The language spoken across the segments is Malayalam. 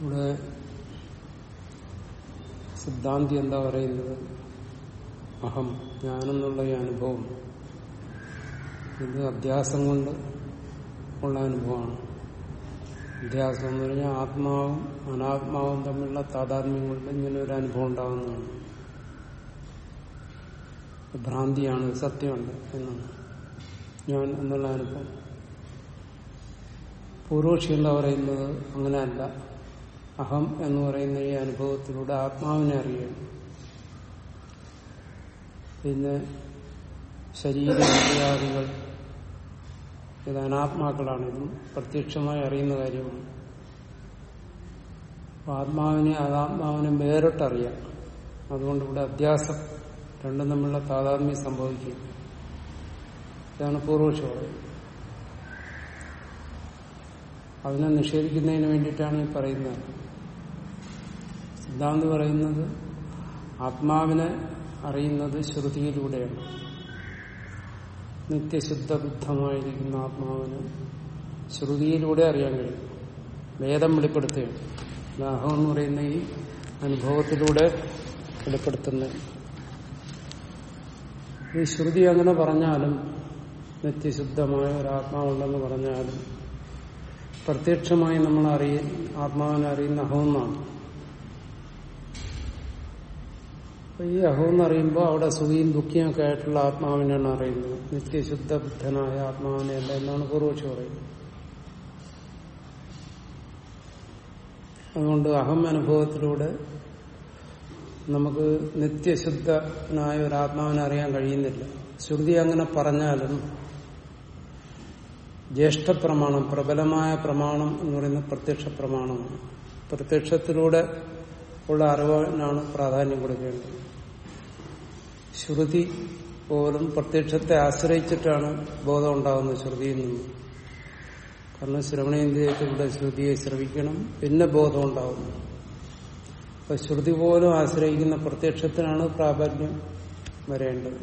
ഇവിടെ സിദ്ധാന്തി എന്താ പറയുന്നത്? അഹം ഞാനെന്നുള്ള ഈ അനുഭവം. ഇത് അധ്യാസം കൊണ്ട് ഉള്ള അനുഭവമാണ്. അധ്യാസം എന്ന് പറഞ്ഞാൽ ആത്മാവും അനാത്മാവും തമ്മിലുള്ള താതാത്മ്യം കൊണ്ട് ഇങ്ങനെ ഒരു അനുഭവം ഉണ്ടാകുന്നതാണ് ഭ്രാന്തിയാണ് സത്യമുണ്ട് എന്നാണ്. ഞാൻ എന്നുള്ള അനുഭവം. പൂർവക്ഷി എന്താ പറയുന്നത്? അങ്ങനെയല്ല. അഹം എന്ന് പറയുന്ന ഈ അനുഭവത്തിലൂടെ ആത്മാവിനെ അറിയണം പിന്നെ ശരീര ശരീരക്രിയാദികൾ ഇത് അനാത്മാക്കളാണ് പ്രത്യക്ഷമായി അറിയുന്ന കാര്യമാണ്. ആത്മാവിനെ അതാത്മാവിനെ വേറിട്ടറിയാം. അതുകൊണ്ട് ഇവിടെ അധ്യാസം രണ്ടും തമ്മിലുള്ള താതാത്മ്യം സംഭവിക്കും. ഇതാണ് പൂർവക്ഷ അതിനെ നിഷേധിക്കുന്നതിന് വേണ്ടിയിട്ടാണ് ഈ പറയുന്നത്. സിദ്ധാന്ത് പറയുന്നത് ആത്മാവിനെ അറിയുന്നത് ശ്രുതിയിലൂടെയാണ്. നിത്യശുദ്ധ ബുദ്ധമായിരിക്കുന്ന ആത്മാവിന് ശ്രുതിയിലൂടെ അറിയാൻ കഴിയും. വേദം വെളിപ്പെടുത്തുകയാണ്. ദാഹം എന്ന് പറയുന്ന ഈ അനുഭവത്തിലൂടെ വെളിപ്പെടുത്തുന്ന ഈ ശ്രുതി അങ്ങനെ പറഞ്ഞാലും നിത്യശുദ്ധമായ ഒരു ആത്മാവുണ്ടെന്ന് പറഞ്ഞാലും പ്രത്യക്ഷമായി നമ്മൾ അറിയ ആത്മാവിനെ അറിയുന്ന അഹമെന്നാണ് ഈ എന്ന് അറിയുമ്പോൾ അവിടെ സുഖിയും ദുഃഖിയും ഒക്കെ ആയിട്ടുള്ള ആത്മാവിനെയാണ് അറിയുന്നത്. നിത്യശുദ്ധ ബുദ്ധനായ ആത്മാവിനെ അല്ല എന്നാണ് പൂർവക്ഷി പറയുന്നത്. അതുകൊണ്ട് അഹം അനുഭവത്തിലൂടെ നമുക്ക് നിത്യശുദ്ധനായ ഒരു ആത്മാവിനെ അറിയാൻ കഴിയുന്നില്ല. ശ്രുതി അങ്ങനെ പറഞ്ഞാലും ജ്യേഷ്ഠ പ്രമാണം പ്രബലമായ പ്രമാണം എന്ന് പറയുന്നത് പ്രത്യക്ഷ പ്രമാണമാണ്. പ്രത്യക്ഷത്തിലൂടെ ഉള്ള അറിവിനാണ് പ്രാധാന്യം കൊടുക്കേണ്ടത്. ശ്രുതി പോലും പ്രത്യക്ഷത്തെ ആശ്രയിച്ചിട്ടാണ് ബോധം ഉണ്ടാകുന്നത് ശ്രുതിയിൽ നിന്ന്. കാരണം ശ്രവണേന്ദ്രിയത്തിലൂടെ ശ്രുതിയെ ശ്രവിക്കണം പിന്നെ ബോധം ഉണ്ടാകുന്നു അപ്പൊ ശ്രുതി പോലും ആശ്രയിക്കുന്ന പ്രത്യക്ഷത്തിനാണ് പ്രാബല്യം വരേണ്ടത്.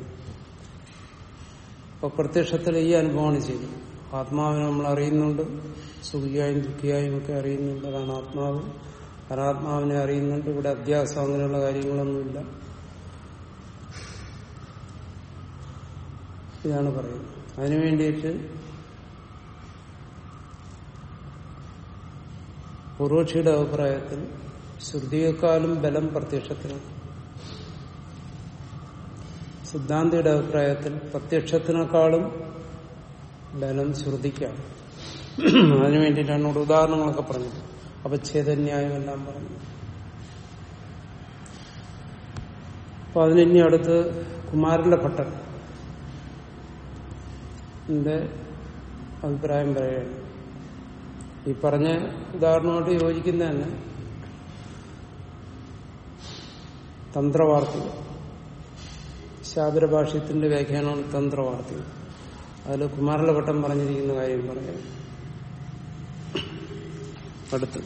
അപ്പൊ പ്രത്യക്ഷത്തിൽ ഈ അനുഭവമാണ് ചെയ്യുന്നത്. ആത്മാവിനെ നമ്മൾ അറിയുന്നുണ്ട് സുഖിയായും ദുഃഖിയായും ഒക്കെ അറിയുന്നുണ്ട് അതാണ് ആത്മാവ്. അനാത്മാവിനെ അറിയുന്നുണ്ട് ഇവിടെ അധ്യാസം അങ്ങനെയുള്ള കാര്യങ്ങളൊന്നുമില്ല. ഇതാണ് പറയുന്നത്. അതിനു വേണ്ടിയിട്ട് അഭിപ്രായത്തിൽ ശ്രുതിയേക്കാളും ബലം പ്രത്യക്ഷത്തിനാണ്. സിദ്ധാന്തിയുടെ അഭിപ്രായത്തിൽ പ്രത്യക്ഷത്തിനേക്കാളും ബലം ശ്രുതിക്കാണ്. അതിനു വേണ്ടിയിട്ടാണ് ഇവിടെ ഉദാഹരണങ്ങളൊക്കെ പറഞ്ഞത്. അപച്ഛേദന്യായം എല്ലാം പറഞ്ഞു. അപ്പൊ അതിനി അടുത്ത് കുമാരന്റെ ഭട്ടൻ അഭിപ്രായം പറയുകയാണ്. ഈ പറഞ്ഞ ഉദാഹരണമായിട്ട് യോജിക്കുന്ന തന്നെ തന്ത്രവാർത്തിക ശാബരഭാഷ്യത്തിന്റെ വ്യാഖ്യാനമാണ് തന്ത്രവാർത്തിക അതിൽ കുമാരലഭട്ടം പറഞ്ഞിരിക്കുന്ന കാര്യം പറയാം. അടുത്ത്.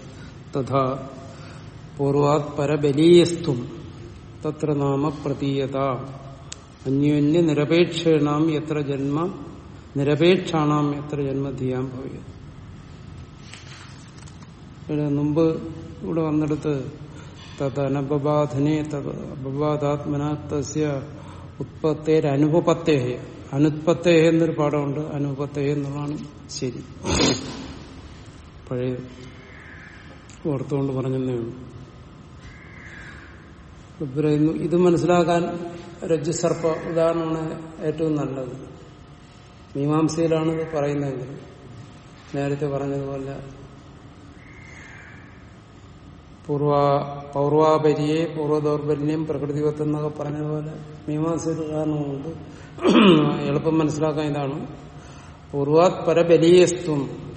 തഥാ പൂർവാത് പരബലീയസ്തും തത്ര നാമ പ്രതീയത അന്യോന്യ നിരപേക്ഷേണാം എത്ര ജന്മ നിരപേക്ഷാണാം എത്ര ജന്മധിയാൻ ഭവിയത് ഇവിടെ മുമ്പ് ഇവിടെ വന്നെടുത്ത് തദനബാധനെ അപബാധാത്മന തസ്യ ഉത്പത്തേരനുപത്തേ അനുത്പത്തേ എന്നൊരു പാഠമുണ്ട്. അനുപത്തേഹ എന്നുള്ളതാണ് ശരി. പഴയ ഓർത്തുകൊണ്ട് പറഞ്ഞതേ ഉള്ളൂ. ഇത് മനസ്സിലാക്കാൻ രജ്ജുസർപ്പ ഉദാഹരണമാണ് ഏറ്റവും നല്ലത്. മീമാംസയിലാണ് ഇത് പറയുന്നതെങ്കിൽ നേരത്തെ പറഞ്ഞതുപോലെ പൂർവ പൗർവാപരിയെ പൂർവദൗർബല്യം പ്രകൃതിവത്ത് എന്നൊക്കെ പറഞ്ഞതുപോലെ മീമാംസയിൽ കാരണമുണ്ട്. എളുപ്പം മനസ്സിലാക്കാൻ ഇതാണ്. പൂർവാത് പരബലീയസ്ത്വം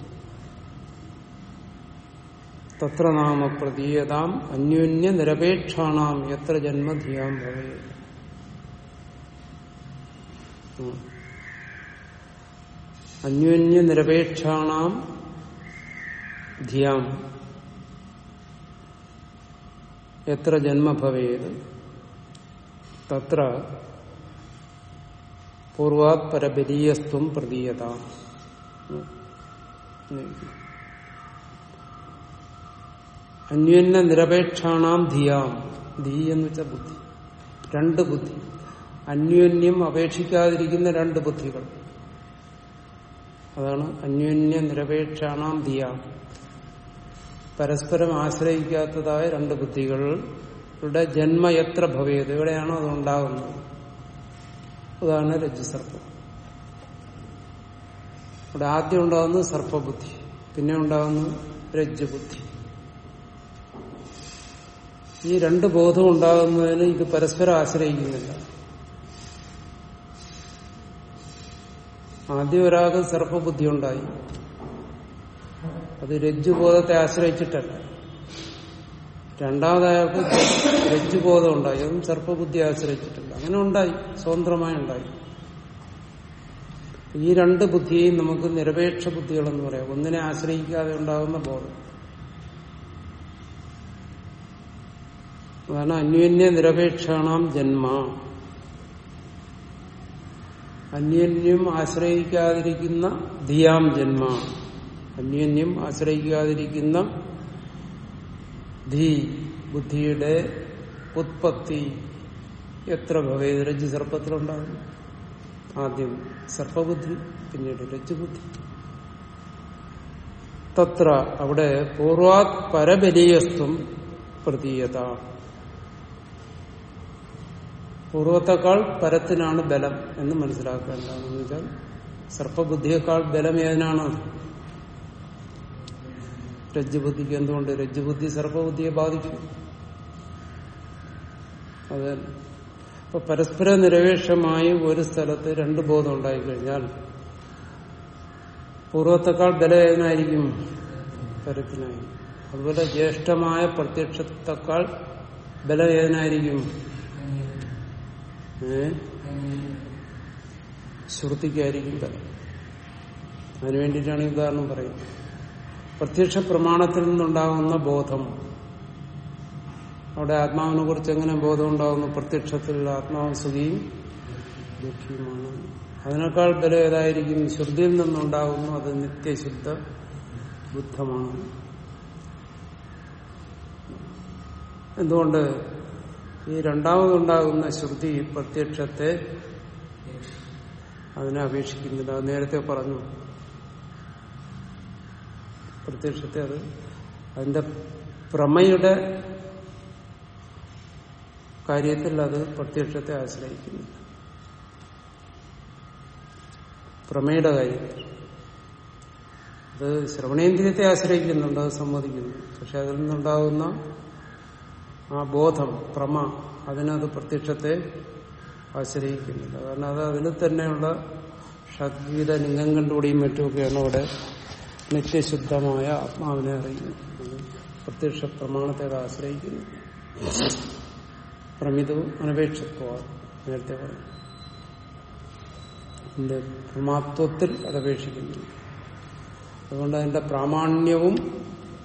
തത്ര നാമ പ്രതീയതാം അന്യോന്യ നിരപേക്ഷാണാം എത്ര ജന്മധിയാം ഭവേ. അന്യോന്യ നിരപേക്ഷാണാം ധിയാം. എത്ര ജന്മഭവേത്? തത്ര പൂർവാത് പ്രതീയത. അന്യോന്യ നിരപേക്ഷാണാം ധിയാം. ധീ എന്ന് വെച്ച ബുദ്ധി. രണ്ട് ബുദ്ധി. അന്യോന്യം അപേക്ഷിക്കാതിരിക്കുന്ന രണ്ട് ബുദ്ധികൾ. അതാണ് അന്യോന്യ നിരപേക്ഷാണാം ദിയ പരസ്പരം ആശ്രയിക്കാത്തതായ രണ്ട് ബുദ്ധികളുടെ ജന്മ എത്ര ഭവേത്? എവിടെയാണോ അത് ഉണ്ടാകുന്നത്. അതാണ് രജ്ജുസർപ്പം. ഇവിടെ ആദ്യം ഉണ്ടാകുന്നത് സർപ്പബുദ്ധി പിന്നെ ഉണ്ടാകുന്നത് രജ്ജുബുദ്ധി. ഈ രണ്ട് ബോധം ഉണ്ടാകുന്നതിന് ഇത് പരസ്പരം ആശ്രയിക്കുന്നില്ല. ആദ്യം ഒരാൾക്ക് സർപ്പബുദ്ധി ഉണ്ടായി അത് രജ്ജുബോധത്തെ ആശ്രയിച്ചിട്ടല്ല. രണ്ടാമതായാൾക്ക് രജ്ജുബോധം ഉണ്ടായി അതും സർപ്പബുദ്ധി ആശ്രയിച്ചിട്ടില്ല. അങ്ങനെ ഉണ്ടായി. സ്വതന്ത്രമായി ഉണ്ടായി ഈ രണ്ട് ബുദ്ധിയെയും നമുക്ക് നിരപേക്ഷ ബുദ്ധികളെന്ന് പറയാം. ഒന്നിനെ ആശ്രയിക്കാതെ ഉണ്ടാകുന്ന ബോധം. അതാണ് അന്യോന്യ നിരപേക്ഷാണാം ജന്മ. അന്യോന്യം ആശ്രയിക്കാതിരിക്കുന്ന ധിയാം ജന്മ. അന്യോന്യം ആശ്രയിക്കാതിരിക്കുന്ന ധീ ബുദ്ധിയുടെ ഉത്പത്തി എത്ര ഭവേത് രജ്ജു സർപ്പത്തിലുണ്ടാകുന്നു. ആദ്യം സർപ്പബുദ്ധി പിന്നീട് രജ്ജുബുദ്ധി തത്ര അവിടെ പൂർവാത് പരബലീയസ്ത്വം പ്രതീയത. പൂർവത്തെക്കാൾ പരത്തിനാണ് ബലം എന്ന് മനസ്സിലാക്കുക. എന്താണെന്ന് വെച്ചാൽ സർപ്പബുദ്ധിയേക്കാൾ ബലം ഏതിനാണ്? രജ്ജുബുദ്ധിക്ക് എന്തുകൊണ്ട്? രജ്ജുബുദ്ധി സർപ്പബുദ്ധിയെ ബാധിക്കും അത് അപ്പൊ പരസ്പര നിരപേക്ഷമായി ഒരു സ്ഥലത്ത് രണ്ട് ബോധം ഉണ്ടായിക്കഴിഞ്ഞാൽ പൂർവത്തെക്കാൾ ബലം ഏതിനായിരിക്കും? പരത്തിനായി അതുപോലെ ജ്യേഷ്ഠമായ പ്രത്യക്ഷത്തെക്കാൾ ബലം ഏതിനായിരിക്കും? ശ്രുതിക്കായിരിക്കും ബലം അതിനു വേണ്ടിയിട്ടാണ് ഉദാഹരണം പറയുന്നത്. പ്രത്യക്ഷ പ്രമാണത്തിൽ നിന്നുണ്ടാകുന്ന ബോധം. അവിടെ ആത്മാവിനെ കുറിച്ച് എങ്ങനെ ബോധം ഉണ്ടാകുന്നു? പ്രത്യക്ഷത്തിൽ ആത്മാവ് സുഖിയും ദുഃഖിയുമാണ്. അതിനേക്കാൾ ബലം ഏതായിരിക്കും ശ്രുതിയിൽ നിന്നുണ്ടാകുന്നു. അത് നിത്യശുദ്ധ ബുദ്ധമാണ്. എന്തുകൊണ്ട് ഈ രണ്ടാമതുണ്ടാകുന്ന ശ്രുതി പ്രത്യക്ഷത്തെ അതിനെ അപേക്ഷിക്കുന്നില്ല. അത് നേരത്തെ പറഞ്ഞു. പ്രത്യക്ഷത്തെ അത് അതിന്റെ പ്രമയുടെ കാര്യത്തിൽ അത് പ്രത്യക്ഷത്തെ ആശ്രയിക്കുന്നു. പ്രമേയുടെ കാര്യത്തിൽ. അത് ശ്രവണേന്ദ്രിയത്തെ ആശ്രയിക്കുന്നുണ്ട് അത് സമ്മതിക്കുന്നു. പക്ഷെ അതിൽ നിന്നുണ്ടാകുന്ന ആ ബോധം പ്രമ അതിനത് പ്രത്യക്ഷത്തെ ആശ്രയിക്കുന്നില്ല. കാരണം അത് അതിന് തന്നെയുള്ള ഷഡ്വിധ ലിംഗം കണ്ടുകൂടിയും മറ്റുമൊക്കെയാണ് അവിടെ നിത്യശുദ്ധമായ ആത്മാവിനെ അറിയുന്നത്. പ്രത്യക്ഷ പ്രമാണത്തെ അത് ആശ്രയിക്കുന്നു. പ്രമിതവും അനപേക്ഷത്വമാണ്. നേരത്തെ പറഞ്ഞു. അതിന്റെ പ്രമാത്വത്തിൽ അത് അപേക്ഷിക്കുന്നു. അതുകൊണ്ട് അതിന്റെ പ്രാമാണ്യവും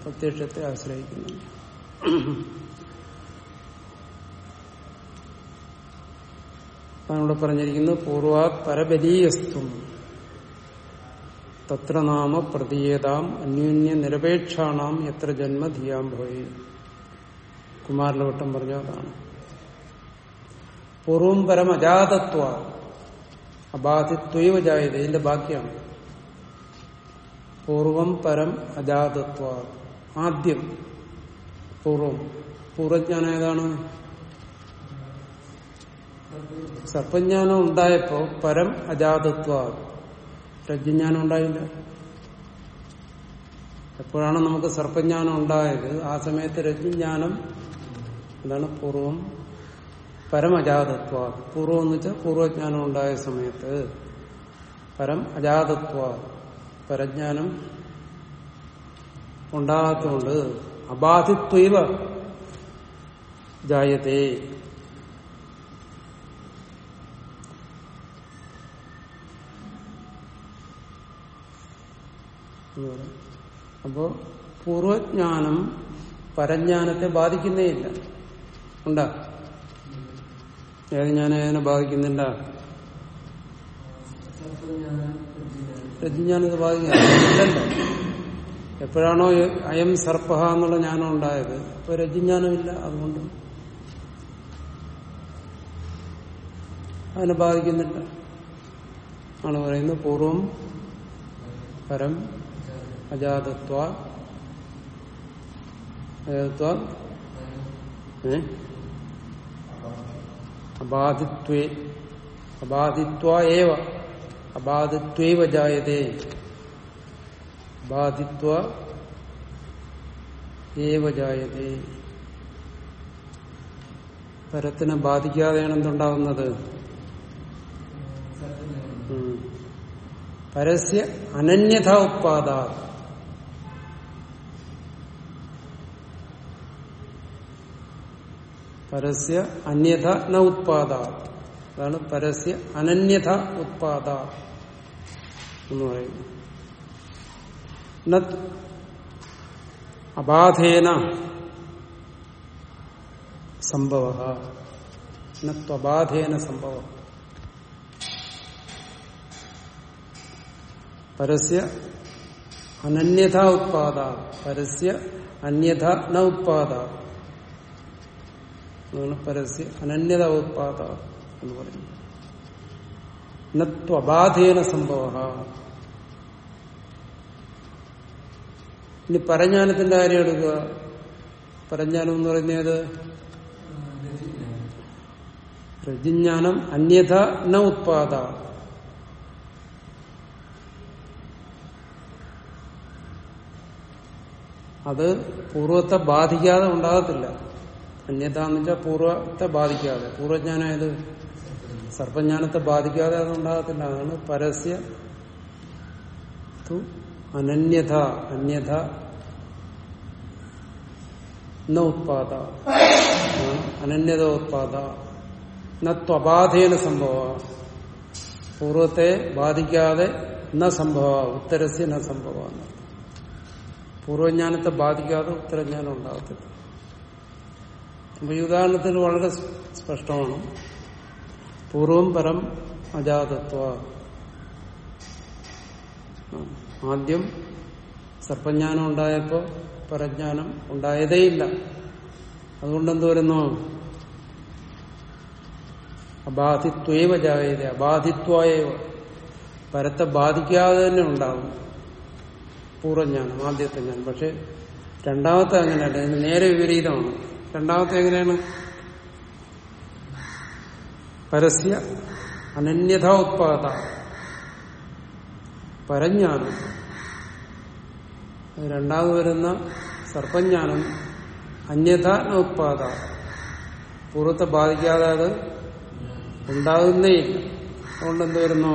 പ്രത്യക്ഷത്തെ ആശ്രയിക്കുന്നുണ്ട്. അതിനോട് പറഞ്ഞിരിക്കുന്നത് പൂർവാത് പരബലീയസ്ത്വം തത്ര നാമ പ്രതീയതാം അന്യോന്യ നിരപേക്ഷാണാം എത്ര ജന്മ ധിയാം പോയി കുമാരലവട്ടം പറഞ്ഞ അതാണ്. പൂർവം പരം അജാതത്വ അബാധിത്വൈവ ജായത ഇതിന്റെ ബാക്കിയാണ്. പൂർവം പരം അജാതത്വ ആദ്യം പൂർവം. പൂർവജ്ഞാനം ഏതാണ്? സർപ്പജ്ഞാനം ഉണ്ടായപ്പോ പരം അജാതത്വ. രജ്ഞാനം ഉണ്ടായില്ല. എപ്പോഴാണ് നമുക്ക് സർപ്പജ്ഞാനം ഉണ്ടായത് ആ സമയത്ത് രജ്ഞാനം എന്താണ് പൂർവം? പരമജാതത്വ പൂർവം എന്ന് വെച്ചാൽ പൂർവജ്ഞാനം ഉണ്ടായ സമയത്ത്. പരം അജാതത്വ. പരജ്ഞാനം ഉണ്ടാകാത്തതുകൊണ്ട് അബാധിത്വ ജായതേ. അപ്പോ പൂർവജ്ഞാനം പരജ്ഞാനത്തെ ബാധിക്കുന്നേയില്ല. ഉണ്ടാ? ഏത് ഏതിനെ ബാധിക്കുന്നില്ല. രജ്ഞാനത്തെ ബാധിക്കുന്ന എപ്പോഴാണോ അയം സർപ്പഹ എന്നുള്ള ജ്ഞാനം ഉണ്ടായത് അപ്പൊ രജ്ഞാനമില്ല അതുകൊണ്ട്. അതിനെ ബാധിക്കുന്നില്ല. ആണ് പറയുന്നത് പൂർവം പരം അജാതത്വ അജാതത്വ അബാധിത്വേ അബാധിത്വ ഏവ അബാധിത്വൈവ ജായതേ. ബാധിത്വ ഏവ ജായതേ. പരത്തിനെ ബാധിക്കാതെയാണ് എന്തുണ്ടാവുന്നത്? പരസ്യ അനന്യത ഉത്പാദ പരസ്യ അന്യത ന ഉത്പാദ അതാണ് പരസ്യ അനന്യത ഉത്പാദ എന്ന് പറയുന്നത്. ന അബാധേന സംഭവ നത്വബാധേന സംഭവ. പരസ്യ അനന്യഥ ഉത്പാദ പരസ്യ അന്യഥ ന ഉത്പാദ അതാണ് പരസ്യ അനന്യത ഉത്പാദ എന്ന് പറയുന്നത് നത്വബാധേന സംഭവ. ഇനി പരജ്ഞാനത്തിന്റെ കാര്യം എടുക്കുക. പരജ്ഞാനം എന്ന് പറയുന്നത് രജിജ്ഞാനം അന്യഥ ന ഉത്പാദ. അത് പൂർവത്തെ ബാധിക്കാതെ ഉണ്ടാകത്തില്ല. അന്യത എന്ന് വെച്ചാൽ പൂർവത്തെ ബാധിക്കാതെ പൂർവജ്ഞാനായത് സർപ്പജ്ഞാനത്തെ ബാധിക്കാതെ അതുണ്ടാകത്തില്ല. അതാണ് പരസ്യ അനന്യത അന്യത ന ഉത്പാദ. അനന്യത ഉത്പാദ. നത്വബാധേന സംഭവ. പൂർവത്തെ ബാധിക്കാതെ ന സംഭവ ഉത്തരസ്യ ന സംഭവ. പൂർവജ്ഞാനത്തെ ബാധിക്കാതെ ഉത്തരജ്ഞാനം ഉണ്ടാകത്തില്ല. അപ്പൊ ഈ ഉദാഹരണത്തിൽ വളരെ സ്പഷ്ടമാണ്. പൂർവം പരം അജാതത്വ. ആദ്യം സർപ്പജ്ഞാനം ഉണ്ടായപ്പോ പരജ്ഞാനം ഉണ്ടായതേയില്ല. അതുകൊണ്ട് എന്ത് വരുന്നു? അബാധിത്വേവ ജായത അബാധിത്വായവ. പരത്തെ ബാധിക്കാതെ തന്നെ ഉണ്ടാകും പൂർവജ്ഞാനം ആദ്യത്തെ ജ്ഞാനം പക്ഷെ രണ്ടാമത്തെ അങ്ങനെയല്ല ഇതിന് നേരെ വിപരീതമാണ്. രണ്ടാമത്തെ എങ്ങനെയാണ്? പരസ്യ അനന്യത ഉത്പാദ പരജ്ഞാനം രണ്ടാമത് വരുന്ന സർപ്പജ്ഞാനം അന്യഥ ഉത്പാദ പൂർവത്തെ ബാധിക്കാതെ അത് ഉണ്ടാകുന്നേയില്ല. അതുകൊണ്ട് എന്ത് വരുന്നു?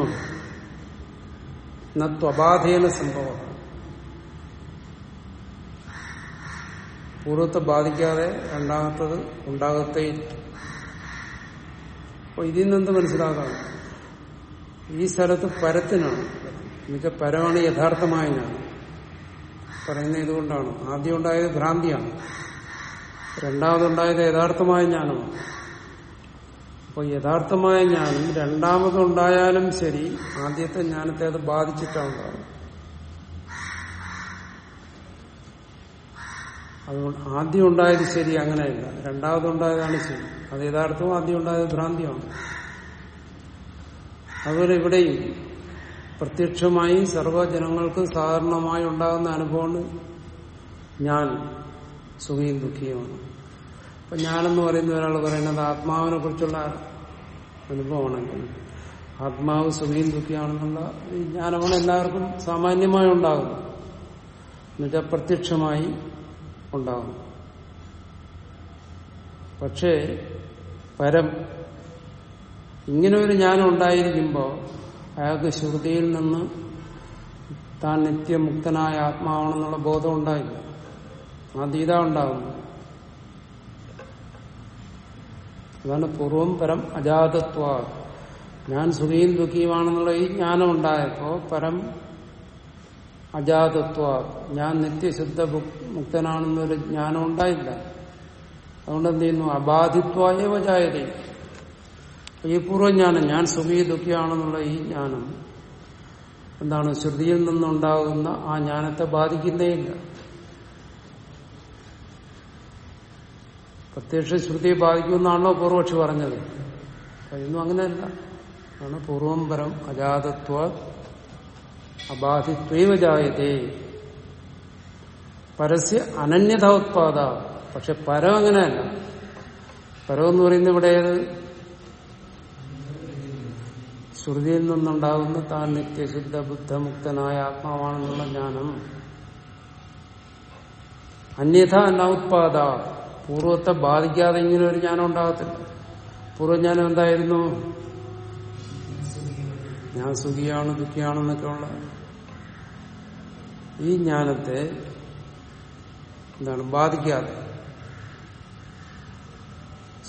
ത്വബാധേന സംഭവം. പൂർവത്തെ ബാധിക്കാതെ രണ്ടാമത്തത് ഉണ്ടാകത്തേയില്ല അപ്പൊ ഇതിൽ നിന്ന് മനസ്സിലാക്കാം? ഈ സ്ഥലത്ത് പരത്തിനാണ്. മിക്ക പരമാണ് യഥാർത്ഥമായ ഞാൻ പറയുന്നത് ഇതുകൊണ്ടാണ്. ആദ്യം ഉണ്ടായത് ഭ്രാന്തിയാണ്. രണ്ടാമതുണ്ടായത് യഥാർത്ഥമായ ജ്ഞാനമാണ്. അപ്പോൾ യഥാർത്ഥമായ ജ്ഞാനം രണ്ടാമതുണ്ടായാലും ശരി ആദ്യത്തെ ജ്ഞാനത്തെ അത് ബാധിച്ചിട്ടാണ് അതുകൊണ്ട് ആദ്യം ഉണ്ടായത് ശരി അങ്ങനെയല്ല. രണ്ടാമതുണ്ടായതാണ് ശരി. അത് യഥാർത്ഥവും ആദ്യം ഉണ്ടായത് ഭ്രാന്തിയാണ്. അതുപോലെ ഇവിടെയും പ്രത്യക്ഷമായി സർവജനങ്ങൾക്ക് സാധാരണമായി ഉണ്ടാകുന്ന അനുഭവമാണ് ഞാൻ സുഖിയും ദുഃഖിയുമാണ്. അപ്പൊ ഞാനെന്ന് പറയുന്ന ഒരാൾ പറയുന്നത് ആത്മാവിനെ കുറിച്ചുള്ള അനുഭവമാണെങ്കിൽ ആത്മാവ് സുഖിയും ദുഃഖിയാണെന്നുള്ള ജ്ഞാനമാണ് എല്ലാവർക്കും സാമാന്യമായി ഉണ്ടാകുന്നത്. എന്നുവെച്ചാൽ പ്രത്യക്ഷമായി ഉണ്ടാകും പക്ഷേ പരം ഇങ്ങനെ ഒരു ജ്ഞാനം ഉണ്ടായിരിക്കുമ്പോൾ അയാൾക്ക് ശ്രുതിയിൽ നിന്ന് താൻ നിത്യമുക്തനായ ആത്മാവാണെന്നുള്ള ബോധം ഉണ്ടായില്ല. അതീത ഉണ്ടാകുന്നു. അതാണ് പൂർവം പരം അജാതത്വ. ഞാൻ സുഖിയും ദുഃഖിയുമാണെന്നുള്ള ഈ ജ്ഞാനം ഉണ്ടായപ്പോ പരം അജാതത്വ. ഞാൻ നിത്യശുദ്ധ മുക്തനാണെന്നൊരു ജ്ഞാനം ഉണ്ടായില്ല. അതുകൊണ്ട് എന്ത് ചെയ്യുന്നു? അബാധിത്വായ വജായത ഈ പൂർവജ്ഞാനം ഞാൻ സുഖി ദുഃഖിയാണെന്നുള്ള ഈ ജ്ഞാനം എന്താണ്? ശ്രുതിയിൽ നിന്നുണ്ടാകുന്ന ആ ജ്ഞാനത്തെ ബാധിക്കുന്നേയില്ല. പ്രത്യക്ഷ ശ്രുതിയെ ബാധിക്കുമെന്നാണല്ലോ പൂർവക്ഷി പറഞ്ഞത്. കഴിയുന്നു അങ്ങനെയല്ല. ആണ് പൂർവം പരം അജാതത്വ അബാധിത്വൈവ ജായതേ. പരസ്യ അനന്യത ഉത്പാദ പക്ഷെ പരം അങ്ങനെയല്ല. പരം എന്ന് പറയുന്നത് ഇവിടെ ഏത്? ശ്രുതിയിൽ നിന്നുണ്ടാകുന്ന താൻ നിത്യശുദ്ധ ബുദ്ധമുക്തനായ ആത്മാവാണെന്നുള്ള ജ്ഞാനം. അന്യഥ നൗത്പാദ പൂർവത്തെ ബാധിക്കാതെ ഇങ്ങനെ ഒരു ജ്ഞാനം ഉണ്ടാകത്തില്ല. പൂർവജ്ഞാനം എന്തായിരുന്നു? ഞാൻ സുഖിയാണ് ദുഃഖിയാണെന്നൊക്കെയുള്ള ഈ ജ്ഞാനത്തെ എന്താണ് ബാധിക്കാതെ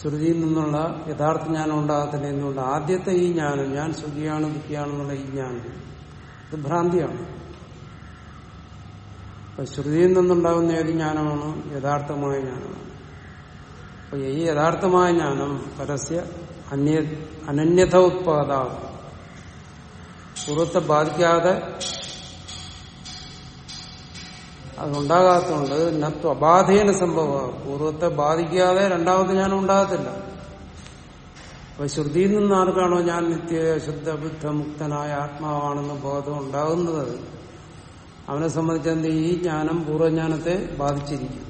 ശ്രുതിയിൽ നിന്നുള്ള യഥാർത്ഥ ജ്ഞാനം ഉണ്ടാകത്തില്ല എന്നുകൊണ്ട് ആദ്യത്തെ ഈ ജ്ഞാനം ഞാൻ സുഖിയാണ് ദുഃഖിയാണെന്നുള്ള ഈ ജ്ഞാനം ഇത് ഭ്രാന്തിയാണ്. അപ്പൊ ശ്രുതിയിൽ നിന്നുണ്ടാകുന്ന ഏത് ജ്ഞാനമാണ്? യഥാർത്ഥമായ ജ്ഞാനമാണ്. അപ്പൊ ഈ യഥാർത്ഥമായ ജ്ഞാനം പരസ്യ അന്യ അനന്യത ഉത്പാദാവും. പൂർവത്തെ ബാധിക്കാതെ അതുണ്ടാകാത്തതുകൊണ്ട് നത്വ അബാധേന സംഭവമാണ് പൂർവത്തെ ബാധിക്കാതെ രണ്ടാമത് ഞാൻ ഉണ്ടാകത്തില്ല. അപ്പൊ ശ്രുതിയിൽ നിന്ന് ആർക്കാണോ ഞാൻ നിത്യ ശുദ്ധ ബുദ്ധ മുക്തനായ ആത്മാവാണെന്ന് ബോധം ഉണ്ടാകുന്നത്? അവനെ സംബന്ധിച്ചെന്ത് ഈ ജ്ഞാനം പൂർവജ്ഞാനത്തെ ബാധിച്ചിരിക്കും.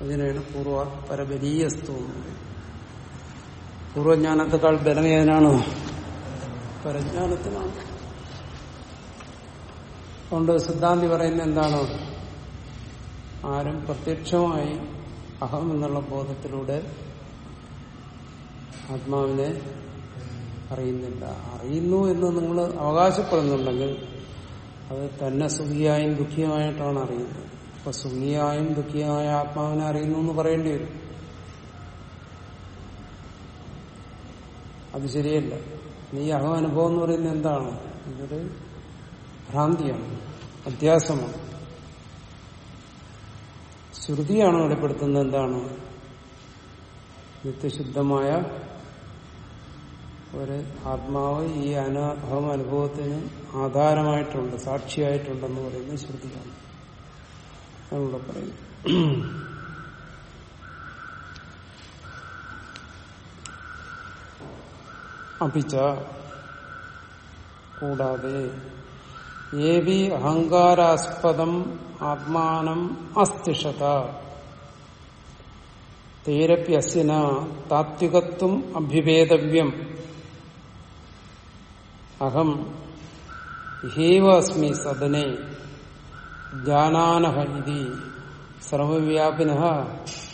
അതിനാണ് പൂർവ പരബലീയസ്തു പൂർവജ്ഞാനത്തെക്കാൾ ബലമേതിനാണോ പരജ്ഞാനത്തിനാണ് അതുകൊണ്ട് സിദ്ധാന്തി പറയുന്ന എന്താണ്? ആരും പ്രത്യക്ഷമായി അഹം എന്നുള്ള ബോധത്തിലൂടെ ആത്മാവിനെ അറിയുന്നില്ല. അറിയുന്നു എന്ന് നിങ്ങൾ അവകാശപ്പെടുന്നുണ്ടെങ്കിൽ അത് തന്നെ സുഖിയായും ദുഃഖിയുമായിട്ടാണ് അറിയുന്നത്. അപ്പൊ സുഖിയായും ദുഃഖിയായ ആത്മാവിനെ അറിയുന്നു എന്ന് പറയേണ്ടി വരും. അത് ശരിയല്ല. നീ അഹം അനുഭവം എന്ന് പറയുന്നത് എന്താണ്? ഇതൊരു ഭ്രാന്തിയാണ് അത്യാസമാണ്. ശ്രുതിയാണ് വെളിപ്പെടുത്തുന്നത് എന്താണ്? നിത്യശുദ്ധമായ ഒരു ആത്മാവ് ഈ അനാഭവം അനുഭവത്തിന് ആധാരമായിട്ടുണ്ട് സാക്ഷിയായിട്ടുണ്ടെന്ന് പറയുന്നത് ശ്രുതിയാണ്. അതുകൊണ്ട് പറയുന്നു. അപിച്ച കൂടാതെ ഏവി അഹങ്കാരാസ്പദം ആത്മാനം അസ്തിഷത തേരപ്യസ്യന താത്വികത്വം അഭ്യുപേതവ്യം അഹം ഹേവ അസ്മി സദനെ ജാനാനഹ ഇതി സർവവ്യാപിന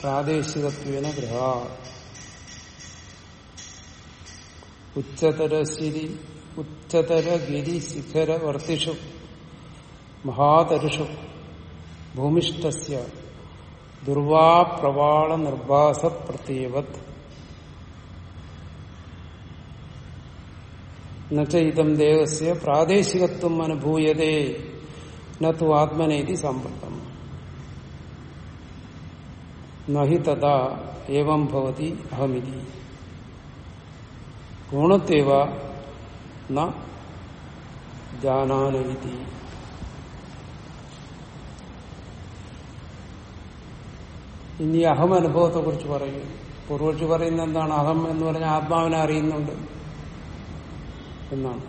പ്രാദേശികത്വേന ഗൃഹ ഉച്ചതരശിരി ഉച്ചതര ഗിരി ശിഖര വർത്തിഷു മഹാതരുഷു ഭൂമിഷ്ടസ്യ ദുർവാപ്രവാള നിർഭാസ പ്രത്യേവത് നചൈതം ദേഹസ്യ പ്രാദേശികത്വം അനുഭൂയതേ നു ആത്മനേതി സമ്പൃത്തം. നഹി തഥാ ഏവം ഭവതി അഹമിതി. ഗുണത്തേവ ജാനാനവിധി ഇനി അഹം അനുഭവത്തെ കുറിച്ച് പറയും. പൂർവക്ഷി പറയുന്ന എന്താണ് അഹം എന്ന് പറഞ്ഞാൽ ആത്മാവിനെ അറിയുന്നുണ്ട് എന്നാണ്.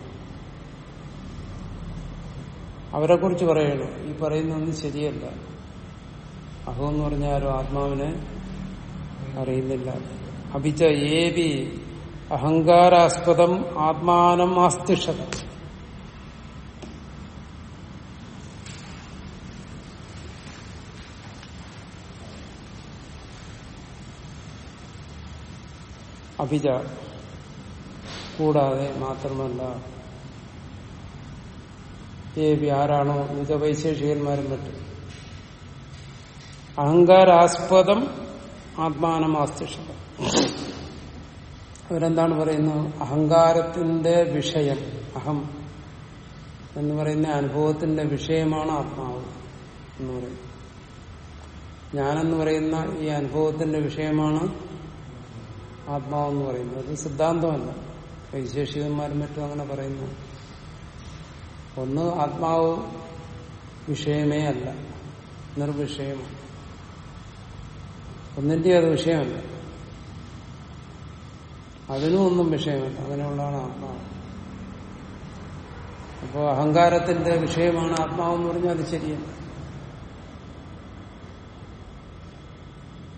അവരെ കുറിച്ച് പറയണം. ഈ പറയുന്നൊന്നും ശരിയല്ല. അഹം എന്ന് പറഞ്ഞാൽ ആരും ആത്മാവിനെ അറിയുന്നില്ല. അഭിച്ച ഏവി അഹങ്കാരാസ്പദം ആത്മാനം ആസ്തിഷത. അഭിജ കൂടാതെ മാത്രമല്ല ഏവി ആരാണോ മിതവൈശേഷികന്മാരും മറ്റും? അഹങ്കാരാസ്പദം ആത്മാനം ആസ്തിഷത. അവരെന്താണ് പറയുന്നത്? അഹങ്കാരത്തിന്റെ വിഷയം. അഹം എന്ന് പറയുന്ന അനുഭവത്തിന്റെ വിഷയമാണ് ആത്മാവ് എന്ന് പറയുന്നത്. ഞാനെന്ന് പറയുന്ന ഈ അനുഭവത്തിന്റെ വിഷയമാണ് ആത്മാവെന്ന് പറയുന്നത്. അത് സിദ്ധാന്തമല്ല. വൈശേഷികന്മാരും മറ്റും അങ്ങനെ പറയുന്നു. ഒന്ന് ആത്മാവ് വിഷയമേ അല്ല. നിർവിഷയമാണ്. ഒന്നിന്റെ അത് വിഷയമല്ല. അതിനും ഒന്നും വിഷയമല്ല. അങ്ങനെയുള്ളതാണ് ആത്മാവ്. അപ്പോ അഹങ്കാരത്തിന്റെ വിഷയമാണ് ആത്മാവെന്ന് പറഞ്ഞാൽ അത് ശരിയല്ല.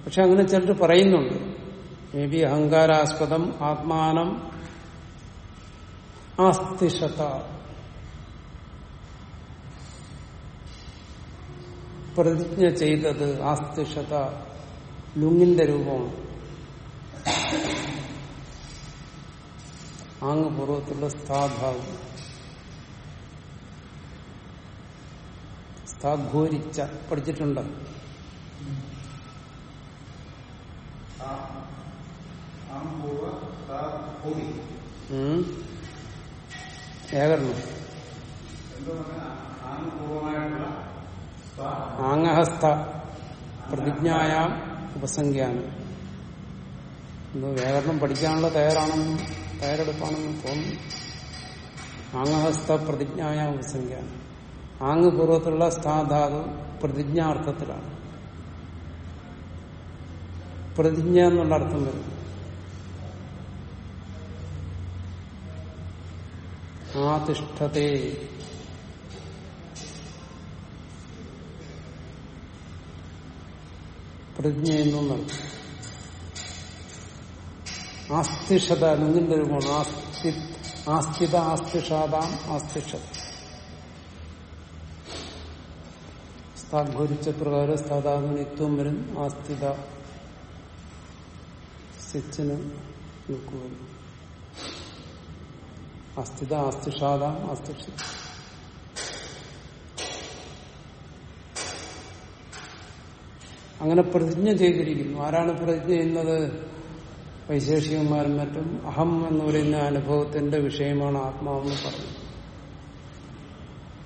പക്ഷെ അങ്ങനെ ചിലർ പറയുന്നുണ്ട്. മേ ബി അഹങ്കാരാസ്പദം ആത്മാനം ആസ്തിഷത പ്രതിജ്ഞ ചെയ്തത് ആസ്തിഷത ലുങ്ങിന്റെ രൂപമാണ്. ആങ് പൂർവത്തിലുള്ള സ്ഥാഭാവം. സ്ഥാഘോരിച്ച പഠിച്ചിട്ടുണ്ട്. ഏകരണം. ആംഗഹസ്ഥ പ്രതിജ്ഞായാം ഉപസംഖ്യാനം എന്തോ വ്യാകരണം പഠിക്കാനുള്ള തയ്യാറാണെന്നും തയ്യാറെടുപ്പാണെന്നും തോന്നുന്നു ആംഗഹസ്ത പ്രതിജ്ഞായ ഉപസംഖ്യാനം ആങ് പൂർവത്തിലുള്ള സ്ഥാധാതു പ്രതിജ്ഞാർത്ഥത്തിലാണ്. പ്രതിജ്ഞ എന്നുള്ള അർത്ഥം വരും. ആതിഷ്ഠത്തെ പ്രതിജ്ഞ എന്നൊന്നർത്ഥം ആസ്തിഷത ലുങ്ങിന്റെ രൂപമാണ് ആസ്തി ആസ്ഥിത ആസ്തിഷാദാം ആസ്തിഷത. സ്ഥാഘോരിച്ച പ്രകാരം സ്ഥാതാവിനിത്വം വരും ആസ്ഥിത സിച്ചിന് നിൽക്കുവരും അസ്ഥിത ആസ്തിഷാദാം ആസ്തിഷ അങ്ങനെ പ്രതിജ്ഞ ചെയ്തിരിക്കുന്നു. ആരാണ് പ്രതിജ്ഞ ചെയ്യുന്നത്? വൈശേഷികന്മാരും മറ്റും അഹം എന്ന് പറയുന്ന അനുഭവത്തിന്റെ വിഷയമാണ് ആത്മാവെന്ന് പറഞ്ഞു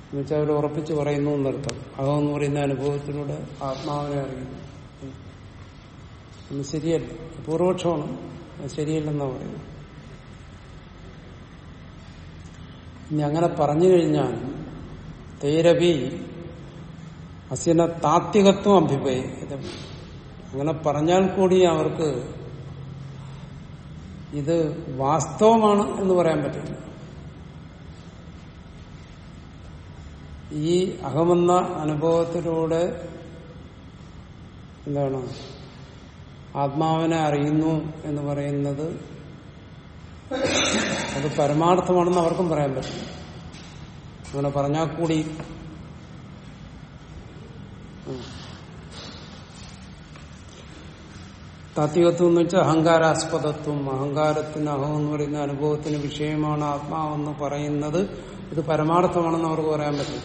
എന്നുവെച്ചാൽ അവർ ഉറപ്പിച്ച് പറയുന്നു എന്നർത്ഥം. അഹം എന്ന് പറയുന്ന അനുഭവത്തിലൂടെ ആത്മാവിനെ അറിയുന്നു. അത് ശരിയല്ല. പൂർവപക്ഷമാണ്. അത് ശരിയല്ലെന്നാ പറയുന്നത്. ഇനി അങ്ങനെ പറഞ്ഞു കഴിഞ്ഞാൽ തൈരവി അസ്യന താത്വികത്വം അഭിപ്രായം അങ്ങനെ പറഞ്ഞാൽ കൂടി അവർക്ക് ഇത് വാസ്തവമാണ് എന്ന് പറയാൻ പറ്റില്ല. ഈ അഹമെന്ന അനുഭവത്തിലൂടെ എന്താണ്? ആത്മാവിനെ അറിയുന്നു എന്ന് പറയുന്നത് അത് പരമാർത്ഥമാണെന്ന് അവർക്കും പറയാൻ പറ്റില്ല. അങ്ങനെ പറഞ്ഞാൽ കൂടി. താത്വികത്വം എന്ന് വെച്ചാൽ അഹങ്കാരാസ്പദത്വം. അഹങ്കാരത്തിന് അഹം എന്ന് പറയുന്ന അനുഭവത്തിന് വിഷയമാണ് ആത്മാവെന്ന് പറയുന്നത്. ഇത് പരമാർത്ഥമാണെന്ന് അവർക്ക് പറയാൻ പറ്റും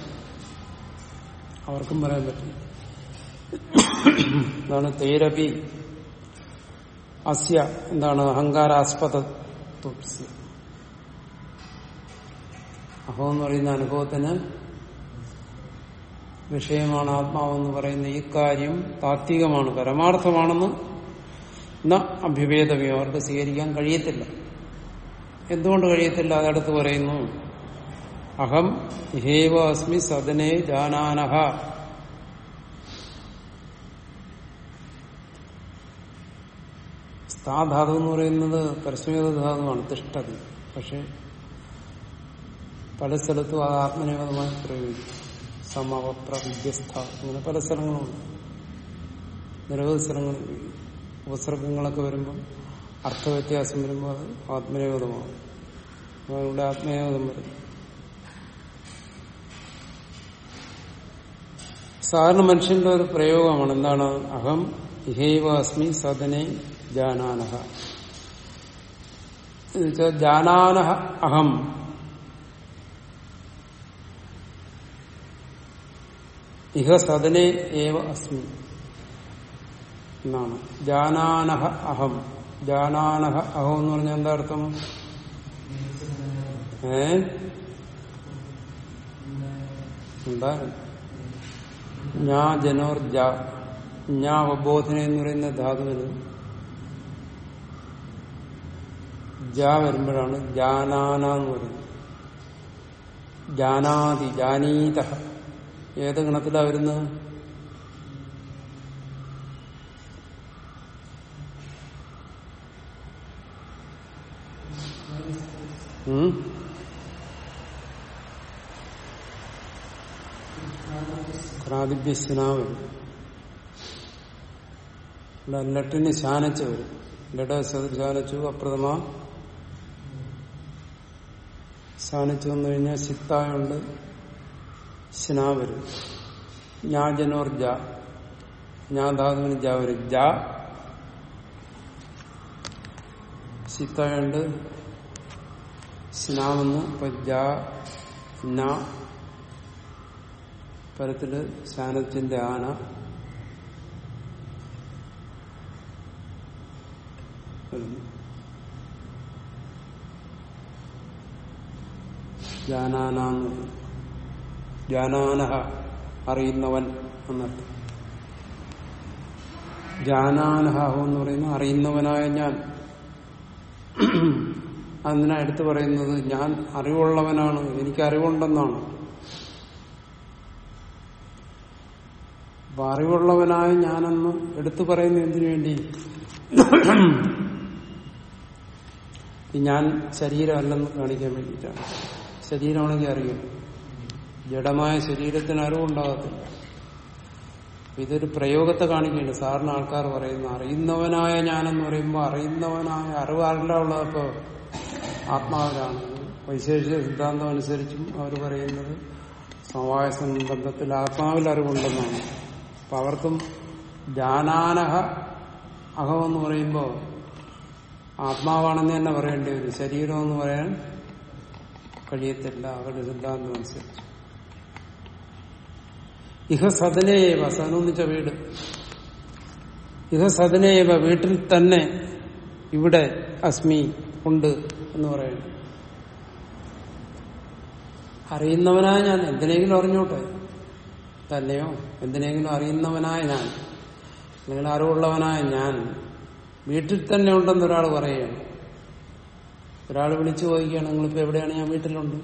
അവർക്കും പറയാൻ പറ്റും എന്താണ് തേരപി അസ്യ. എന്താണ്? അഹങ്കാരാസ്പദത്വം അഹം എന്ന് പറയുന്ന അനുഭവത്തിന് വിഷയമാണ് ആത്മാവെന്ന് പറയുന്ന ഈ കാര്യം താത്വികമാണ് പരമാർത്ഥമാണെന്ന് ന അഭ്യഭേദമേ അവർക്ക് സ്വീകരിക്കാൻ കഴിയത്തില്ല. എന്തുകൊണ്ട് കഴിയത്തില്ല? അതടുത്ത് പറയുന്നു അഹം ഹേവ അസ്മി സദനെ ജാനാനഹ. സ്ഥാധാതു എന്ന് പറയുന്നത് പരസ്മേത ധാതുവാണ് തിഷ്ടതി. പക്ഷെ പല സ്ഥലത്തും അത് ആത്മനിയമമായി പ്രയോഗിക്കും സമവപ്ര വിദ്യസ്ഥ അങ്ങനെ പല സ്ഥലങ്ങളുണ്ട് നിരവധി സ്ഥലങ്ങളിൽ ഉപസർഗങ്ങളൊക്കെ വരുമ്പോൾ അർത്ഥവ്യത്യാസം വരുമ്പോൾ അത് ആത്മനിയോഗതമാകും ഇവിടെ ആത്മനിയോഗം വരും. സാധാരണ മനുഷ്യന്റെ ഒരു പ്രയോഗമാണ് എന്താണ്? അഹം ഇഹൈവാസ്മി സദനെ ജാനാനഹ. ജാനാനഹ അഹം. ഇഹ സദനെ ഏവ അസ്മി. എന്നാണ്. ജാനാനഹ അഹം. ജാനാനഹ അഹം എന്ന് പറഞ്ഞാൽ എന്താ അർത്ഥം? ഏ? എന്താ? ജനോർ ഞാ അവബോധന എന്ന് പറയുന്ന ധാതുവിന് ജാ വരുമ്പോഴാണ് ജാനാന എന്ന് പറയുന്നത്. ജാനാതി ജാനീത ഏത് ഗണത്തിലാ വരുന്നത്? ഉം? ക്രാതിഭ്യസ്നാവ് ഇവിടെ ലട്ടിന് ശാനച്ച് വരും ശാനച്ചു അപ്രഥമ ശാനിച്ചു വന്നു കഴിഞ്ഞാൽ സിത്തായുണ്ട് ശിനാ വരും. ഞാജനോർ ജ ഞാൻ ധാതുവിന് ജ. വരും ജ സിത്തായുണ്ട് സ്നാമെന്ന് ഇപ്പൊ ന പരത്തിൽ സാനത്തിന്റെ ആന. ജാനാനഹ അറിയുന്നവൻ എന്നർത്ഥം. ജാനാനഹ എന്ന് പറയുന്ന അറിയുന്നവനായ ഞാൻ. അതിനാ എടുത്തു പറയുന്നത് ഞാൻ അറിവുള്ളവനാണ് എനിക്ക് അറിവുണ്ടെന്നാണ്. അപ്പൊ അറിവുള്ളവനായ ഞാനെന്ന് എടുത്തു പറയുന്ന എന്തിനു വേണ്ടി? ഞാൻ ശരീരമല്ലെന്ന് കാണിക്കാൻ വേണ്ടിയിട്ടാണ്. ശരീരമാണെങ്കിൽ അറിയും. ജഡമായ ശരീരത്തിന് അറിവുണ്ടാകത്തില്ല. ഇതൊരു പ്രയോഗത്തെ കാണിക്കുകയാണ് സാറിന് ആൾക്കാർ പറയുന്നു അറിയുന്നവനായ ഞാനെന്ന് പറയുമ്പോൾ അറിയുന്നവനായ അറിവ് ആരുടെ ഉള്ളതപ്പോ ആത്മാവിലാണ്. വൈശേഷിക സിദ്ധാന്തം അനുസരിച്ചും അവർ പറയുന്നത് സമവായ സംബന്ധത്തിൽ ആത്മാവിൽ അറിവുണ്ടെന്നാണ്. അപ്പൊ അവർക്കും ജാനാനഹ അഹമെന്ന് പറയുമ്പോൾ ആത്മാവാണെന്ന് തന്നെ പറയേണ്ടി വരും. ശരീരം എന്ന് പറയാൻ കഴിയത്തില്ല. അവരുടെ സിദ്ധാന്തം അനുസരിച്ച് ഇഹ സദനേവ സനൊന്നിച്ച വീട്. ഇഹ സദനേവ വീട്ടിൽ തന്നെ ഇവിടെ അസ്മി ഉണ്ട് എന്ന് പറയുന്നത് അറിയുന്നവനായ ഞാൻ എന്തിനെങ്കിലും അറിഞ്ഞോട്ടെ? തന്നെയോ? എന്തിനെങ്കിലും അറിയുന്നവനായ ഞാൻ. അല്ലെങ്കിൽ അറിവുള്ളവനായ ഞാൻ വീട്ടിൽ തന്നെ ഉണ്ടെന്ന് ഒരാൾ പറയുകയാണ് ഒരാൾ വിളിച്ചു ചോദിക്കുകയാണ് നിങ്ങളിപ്പോ എവിടെയാണ്? ഞാൻ വീട്ടിലുണ്ട്.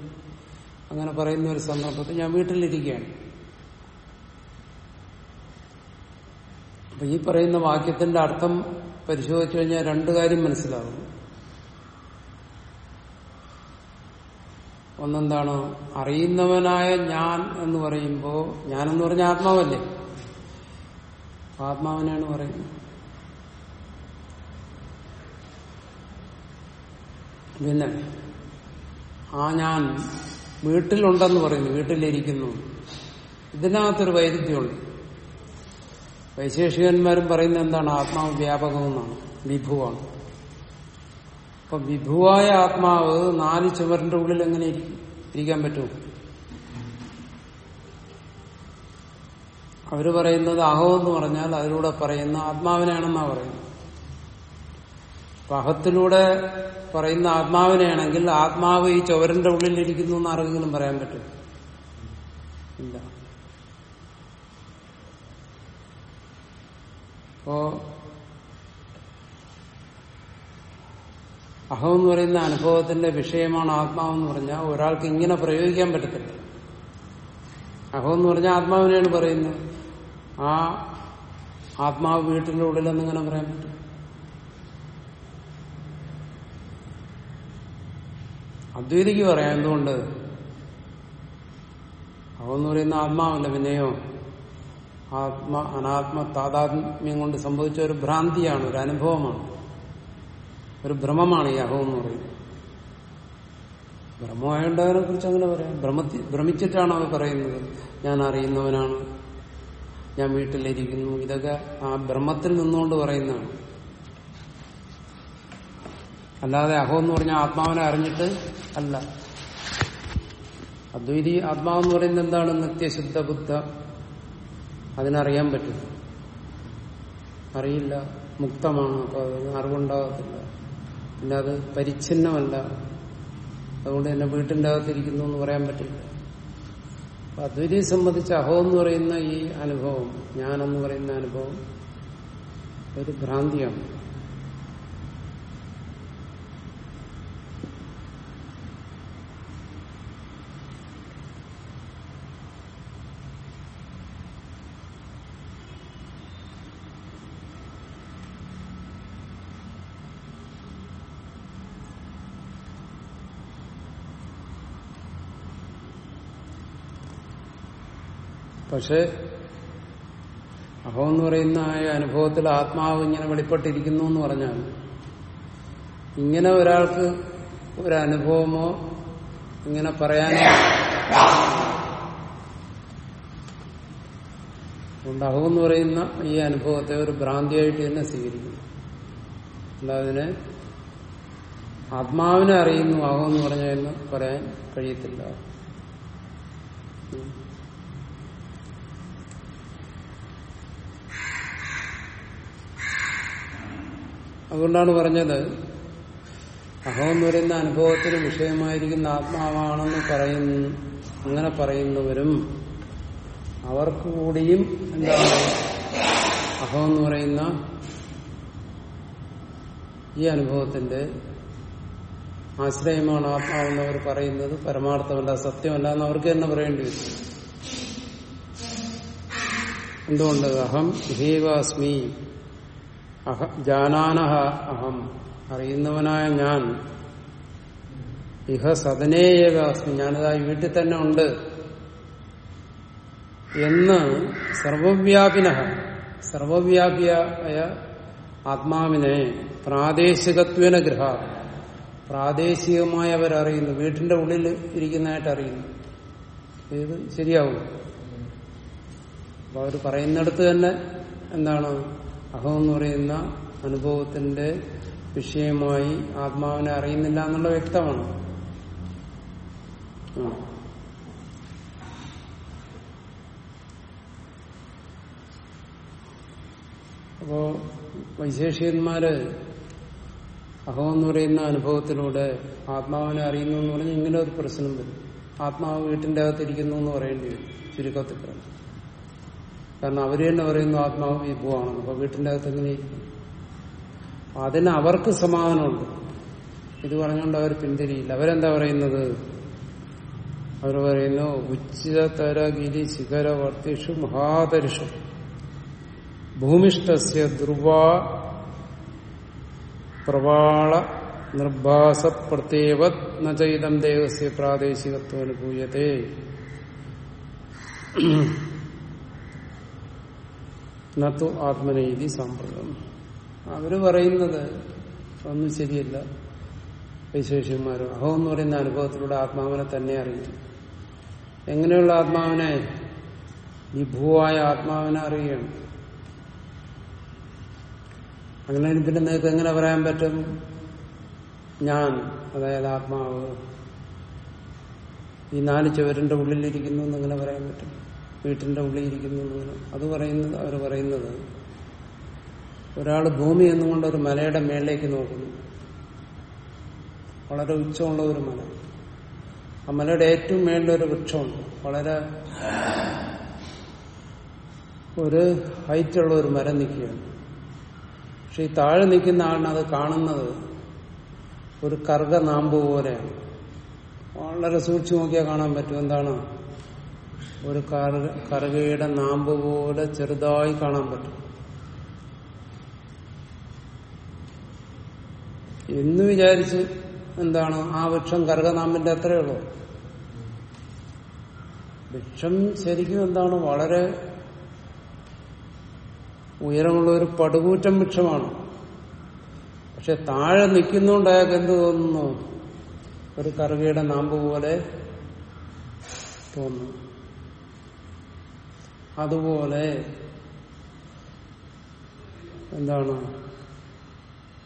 അങ്ങനെ പറയുന്ന ഒരു സന്ദർഭത്തിൽ ഞാൻ വീട്ടിലിരിക്കുകയാണ്. അപ്പൊ ഈ പറയുന്ന വാക്യത്തിന്റെ അർത്ഥം പരിശോധിച്ചു കഴിഞ്ഞാൽ രണ്ടു കാര്യം മനസ്സിലാകും. ഒന്നെന്താണ്? അറിയുന്നവനായ ഞാൻ എന്ന് പറയുമ്പോ ഞാൻ എന്ന് പറഞ്ഞ ആത്മാവല്ലേ? ആത്മാവിനാണ് പറയുന്നത്. പിന്നെ ആ ഞാൻ വീട്ടിലുണ്ടെന്ന് പറയുന്നു വീട്ടിലിരിക്കുന്നു. ഇതിനകത്തൊരു വൈരുദ്ധ്യമുണ്ട്. വൈശേഷികന്മാരും പറയുന്നത് എന്താണ്? ആത്മാവ് വ്യാപകമെന്നാണ് വിഭുവാണ്. അപ്പൊ വിഭുവായ ആത്മാവ് നാല് ചുവറിന്റെ ഉള്ളിൽ എങ്ങനെ ഇരിക്കാൻ പറ്റും? അവർ പറയുന്നത് അഹോ എന്ന് പറഞ്ഞാൽ അതിലൂടെ പറയുന്ന ആത്മാവിനെയാണെന്നാ പറയുന്നത്. അപ്പൊ അഹത്തിലൂടെ പറയുന്ന ആത്മാവിനെയാണെങ്കിൽ ആത്മാവ് ഈ ചുവരന്റെ ഉള്ളിൽ ഇരിക്കുന്നു എന്ന് ആർക്കെങ്കിലും പറയാൻ പറ്റും? ഇല്ല. അപ്പോ അഹം എന്ന് പറയുന്ന അനുഭവത്തിന്റെ വിഷയമാണ് ആത്മാവെന്ന് പറഞ്ഞാൽ ഒരാൾക്ക് ഇങ്ങനെ പ്രയോഗിക്കാൻ പറ്റത്തില്ല. അഹം എന്ന് പറഞ്ഞാൽ ആത്മാവിനെയാണ് പറയുന്നത്. ആ ആത്മാവ് വീട്ടിന്റെ ഉള്ളിലെന്ന് ഇങ്ങനെ പറയാൻ പറ്റും? അദ്വൈതിക്ക് പറയാം എന്തുകൊണ്ട്? അതെന്ന് പറയുന്ന ആത്മാവല്ല പിന്നെയോ ആത്മ അനാത്മ താതാത്മ്യം കൊണ്ട് സംഭവിച്ച ഒരു ഭ്രാന്തിയാണ് ഒരു അനുഭവമാണ്. ഒരു ഭ്രമമാണ് ഈ അഹം എന്ന് പറയുന്നത്. ഭ്രമമായതിനെ കുറിച്ച് അങ്ങനെ പറയാം. ഭ്രമത്തി ഭ്രമിച്ചിട്ടാണ് അവർ പറയുന്നത്. ഞാൻ അറിയുന്നവനാണ്. ഞാൻ വീട്ടിലിരിക്കുന്നു. ഇതൊക്കെ ആ ഭ്രമത്തിൽ നിന്നുകൊണ്ട് പറയുന്നതാണ്. അല്ലാതെ അഹോ എന്ന് പറഞ്ഞാൽ ആത്മാവിനെ അറിഞ്ഞിട്ട് അല്ല. അദ്വൈതി ആത്മാവെന്ന് പറയുന്നത് എന്താണ്? നിത്യശുദ്ധ ബുദ്ധ. അതിനറിയാൻ പറ്റില്ല അറിയില്ല. മുക്തമാണ്. അപ്പൊ അതിന് അറിവുണ്ടാകത്തില്ല. പിന്നെ അത് പരിച്ഛിന്നമല്ല. അതുകൊണ്ട് തന്നെ വീട്ടിന്റെ അകത്തിരിക്കുന്നു എന്ന് പറയാൻ പറ്റില്ല. അദ്വൈതിയെ സംബന്ധിച്ച് അഹോ എന്ന് പറയുന്ന ഈ അനുഭവം ഞാനെന്ന് പറയുന്ന അനുഭവം ഒരു ഭ്രാന്തിയാണ്. പക്ഷെ അഹം എന്ന് പറയുന്ന ആ അനുഭവത്തിൽ ആത്മാവ് ഇങ്ങനെ വെളിപ്പെട്ടിരിക്കുന്നു എന്ന് പറഞ്ഞാൽ ഇങ്ങനെ ഒരാൾക്ക് ഒരനുഭവമോ ഇങ്ങനെ പറയാനോ അതുകൊണ്ട് അഹം എന്ന് പറയുന്ന ഈ അനുഭവത്തെ ഒരു ഭ്രാന്തിയായിട്ട് തന്നെ സ്വീകരിക്കുന്നു. അല്ലാതിനെ ആത്മാവിനെ അറിയുന്നു അഹം എന്ന് പറഞ്ഞതെന്ന് പറയാൻ കഴിയത്തില്ല. അതുകൊണ്ടാണ് പറഞ്ഞത് അഹം പറയുന്ന അനുഭവത്തിന് വിഷയമായിരിക്കുന്ന ആത്മാവാണെന്ന് പറയുന്നു അങ്ങനെ പറയുന്നവരും അവർക്ക് കൂടിയും എന്താണ്? അഹം എന്ന് പറയുന്ന ഈ അനുഭവത്തിന്റെ ആശ്രയമാണ് ആത്മാവെന്നവർ പറയുന്നത്. പരമാർത്ഥമല്ല സത്യമല്ല എന്ന് അവർക്ക് തന്നെ പറയേണ്ടി വരും. എന്തുകൊണ്ട്? അഹം ഇഹേവാസ്മി. അഹ ജാനാനഹ അഹം. അറിയുന്നവനായ ഞാൻ. ഇഹ സദനേയവാസ്മി ഞാനതാ വീട്ടിൽ തന്നെ ഉണ്ട്. എന്ന് സർവവ്യാപിന സർവവ്യാപിയായ ആത്മാവിനെ പ്രാദേശികത്വേന ഗൃഹ. പ്രാദേശികമായി അവരറിയുന്നു വീട്ടിന്റെ ഉള്ളിൽ ഇരിക്കുന്നതായിട്ട് അറിയുന്നു. ഇത് ശരിയാവും. അപ്പൊ അവർ പറയുന്നിടത്ത് തന്നെ എന്താണ്? അഹം എന്ന് പറയുന്ന അനുഭവത്തിന്റെ വിഷയമായി ആത്മാവിനെ അറിയുന്നില്ല എന്നുള്ള വ്യക്തമാണ്. അപ്പോ വൈശേഷികന്മാര് അഹം എന്ന് പറയുന്ന അനുഭവത്തിലൂടെ ആത്മാവിനെ അറിയുന്നു എന്ന് പറഞ്ഞാൽ ഇങ്ങനെ ഒരു പ്രശ്നം വരും. ആത്മാവ് വീട്ടിന്റെ അകത്തിരിക്കുന്നു എന്ന് പറയേണ്ടി വരും. ചുരുക്കത്തിൽ പറഞ്ഞു കാരണം അവർ തന്നെ പറയുന്നു ആത്മാവ് വിഭവമാണെന്ന് അപ്പൊ വീട്ടിന്റെ അകത്ത് എങ്ങനെ അതിന് അവർക്ക് സമാധാനമുണ്ട്. ഇത് പറഞ്ഞുകൊണ്ട് അവർ പിന്തിരിയില്ല. അവരെന്താ പറയുന്നത്? അവർ പറയുന്നു ഉച്ചിതരഗിരി ശിഖരവർത്തിഷു മഹാതരിഷു ഭൂമിഷ്ടസ്യ ധ്രുവാ പ്രവാള നിർഭാസ പ്രത്യേവത് നചൈതം ദേഹസ്യ പ്രാദേശികത്വം അനുഭൂയത്തെ നത്തു ആത്മനീതി സമ്പ്രദം. അവർ പറയുന്നത് ഒന്നും ശരിയല്ല. വിശേഷന്മാരും അഹം എന്ന് പറയുന്ന അനുഭവത്തിലൂടെ ആത്മാവിനെ തന്നെ അറിയുന്നു എങ്ങനെയുള്ള ആത്മാവിനെ? വിഭുവായ ആത്മാവിനെ അറിയണം. അങ്ങനെ പിന്നെ നിങ്ങൾക്ക് എങ്ങനെ പറയാൻ പറ്റും? ഞാൻ അതായത് ആത്മാവ് ഈ നാല് ചുവരിന്റെ ഉള്ളിലിരിക്കുന്നു എന്ന് എങ്ങനെ പറയാൻ പറ്റും? വീട്ടിന്റെ ഉള്ളിൽ ഇരിക്കുന്നു അത് പറയുന്നത് അവർ പറയുന്നത് ഒരാൾ ഭൂമി എന്നുകൊണ്ട് ഒരു മലയുടെ മേളിലേക്ക് നോക്കുന്നു. വളരെ ഉച്ചമുള്ള ഒരു മല. ആ മലയുടെ ഏറ്റവും മേളിൽ ഒരു വൃക്ഷമുണ്ട്. വളരെ ഒരു ഹൈറ്റുള്ള ഒരു മരം നിൽക്കുകയാണ്. പക്ഷെ ഈ താഴെ നിൽക്കുന്ന ആളിന് അത് കാണുന്നത് ഒരു കർഗ നാമ്പ് പോലെയാണ്. വളരെ സൂക്ഷിച്ചു നോക്കിയാൽ കാണാൻ പറ്റും. എന്താണ്? ഒരു കറുക കറുകയുടെ നാമ്പ് പോലെ ചെറുതായി കാണാൻ പറ്റും. എന്ന് വിചാരിച്ച് എന്താണ്? ആ വൃക്ഷം കറുകനാമ്പിന്റെ അത്രയേ ഉള്ളൂ. വൃക്ഷം ശരിക്കും എന്താണ്? വളരെ ഉയരമുള്ള ഒരു പടുകൂറ്റം വൃക്ഷമാണ്. പക്ഷെ താഴെ നിൽക്കുന്നോണ്ട് അയാൾക്ക് എന്ത് തോന്നുന്നു? ഒരു കറുകയുടെ നാമ്പ് പോലെ തോന്നുന്നു. അതുപോലെ എന്താണ്?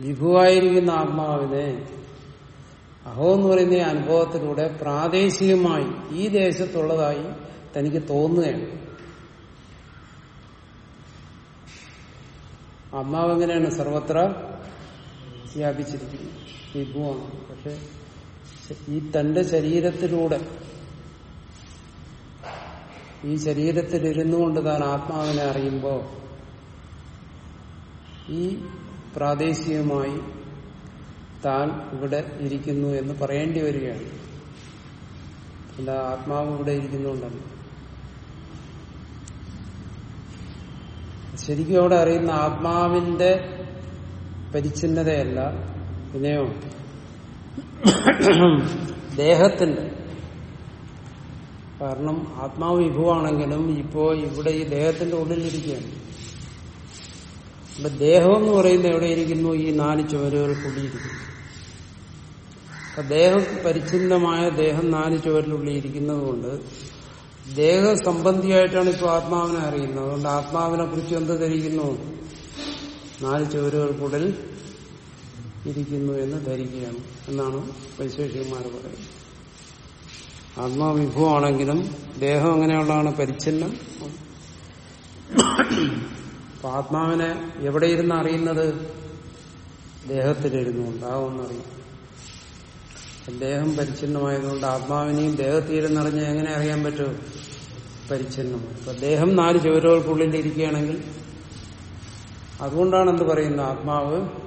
വിഭുവായിരിക്കുന്ന ആത്മാവിനെ അഹോ എന്ന് പറയുന്ന അനുഭവത്തിലൂടെ പ്രാദേശികമായി ഈ ദേശത്തുള്ളതായി തനിക്ക് തോന്നുകയാണ്. ആത്മാവ് എങ്ങനെയാണ്? സർവത്ര വ്യാപിച്ചിരിക്കുന്നത് വിഭുവാണ്. പക്ഷെ ഈ തന്റെ ശരീരത്തിലൂടെ ഈ ശരീരത്തിൽ ഇരുന്നു കൊണ്ട് താൻ ആത്മാവിനെ അറിയുമ്പോൾ ഈ പ്രാദേശികമായി താൻ ഇവിടെ ഇരിക്കുന്നു എന്ന് പറയേണ്ടി വരികയാണ്. അല്ല ആത്മാവ് ഇവിടെ ഇരിക്കുന്നുണ്ടല്ലോ ശരിക്കും അവിടെ അറിയുന്ന ആത്മാവിന്റെ പരിച്ഛിന്നതയല്ല പിന്നെയോ ദേഹത്തിന്റെ കാരണം ആത്മാവ് വിഭുവാണെങ്കിലും ഇപ്പോ ഇവിടെ ഈ ദേഹത്തിന്റെ ഉള്ളിലിരിക്കുകയാണ്. ഇവിടെ ദേഹം എന്ന് പറയുന്നത് എവിടെയിരിക്കുന്നു? ഈ നാല് ചുവരുകൾക്കുള്ളിയിരിക്കുന്നു അപ്പൊ ദേഹം പരിച്ഛിന്നമായ ദേഹം നാല് ചുവരിനുള്ളിൽ ഇരിക്കുന്നത് കൊണ്ട് ദേഹസംബന്ധിയായിട്ടാണ് ഇപ്പോൾ ആത്മാവിനെ അറിയുന്നത്. അതുകൊണ്ട് ആത്മാവിനെ കുറിച്ച് എന്ത് ധരിക്കുന്നു? നാല് ചുവരുകൾക്കുള്ളിൽ ഇരിക്കുന്നു എന്ന് ധരിക്കുകയാണ് എന്നാണ് വൈശേഷികന്മാർ പറയുന്നത്. ആത്മാവിഭവമാണെങ്കിലും ദേഹം അങ്ങനെയുള്ളതാണ് പരിച്ഛിന്നം? അപ്പൊ ആത്മാവിനെ എവിടെ ഇരുന്ന് അറിയുന്നത്? ദേഹത്തിലിരുന്നുകൊണ്ട്. ആവുമെന്നറിയും ദേഹം പരിച്ഛിന്നമായതുകൊണ്ട് ആത്മാവിനെയും ദേഹത്തിരുന്നറിഞ്ഞ് എങ്ങനെ അറിയാൻ പറ്റും? പരിച്ഛിന്നമായി. അപ്പൊ ദേഹം നാല് ചുവരുകൾക്കുള്ളിൽ ഇരിക്കുകയാണെങ്കിൽ അതുകൊണ്ടാണ് എന്ത് പറയുന്നത് ആത്മാവ്?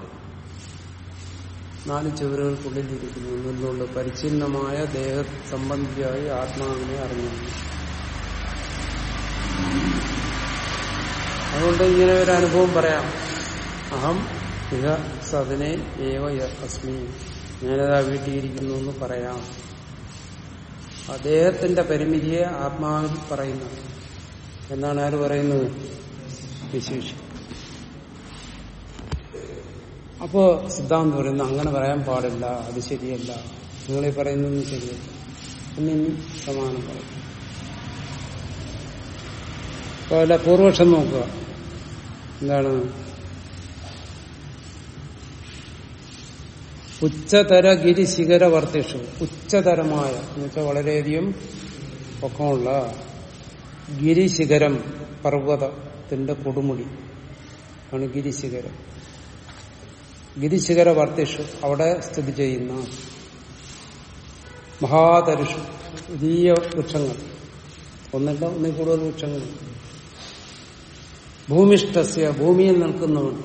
നാല് ചുവരുകൾക്കുള്ളിൽ ഇരിക്കുന്നു എന്തുകൊണ്ട് പരിച്ഛിന്നമായ ദേഹ സംബന്ധിയായി ആത്മാവിനെ അറിഞ്ഞു. അതുകൊണ്ട് ഇങ്ങനെ ഒരു അനുഭവം പറയാം. അഹം ഇഹ സദനെ ഏവ അസ്മി. ഞാനതാ വീട്ടിയിരിക്കുന്നു എന്ന് പറയാം. അദ്ദേഹത്തിന്റെ പരിമിതിയെ ആത്മാവിൽ പറയുന്നു. എന്നാണ് ആര് പറയുന്നത്? വിശേഷം അപ്പോ സിദ്ധാന്തം പറയുന്നു അങ്ങനെ പറയാൻ പാടില്ല അത് ശരിയല്ല. നിങ്ങളീ പറയുന്നതൊന്നും ശരിയല്ല. എന്നും സമാനം പറയും. അപ്പൊ പൂർവക്ഷം നോക്കുക. എന്താണ്? ഉച്ചതര ഗിരിശിഖര വർത്തിഷു ഉച്ചതരമായ എന്നുവെച്ചാൽ വളരെയധികം പൊക്കമുള്ള ഗിരിശിഖരം പർവതത്തിന്റെ കൊടുമുടി. ആണ് ഗിരിശിഖരം. ഗിരിശിഖര വർത്തിഷു അവിടെ സ്ഥിതി ചെയ്യുന്ന. മഹാതരുഷു വലിയ വൃക്ഷങ്ങൾ. ഒന്നല്ല ഒന്നിൽ കൂടുതൽ വൃക്ഷങ്ങൾ. ഭൂമിഷ്ഠസ്യ ഭൂമിയിൽ നിൽക്കുന്നവൻ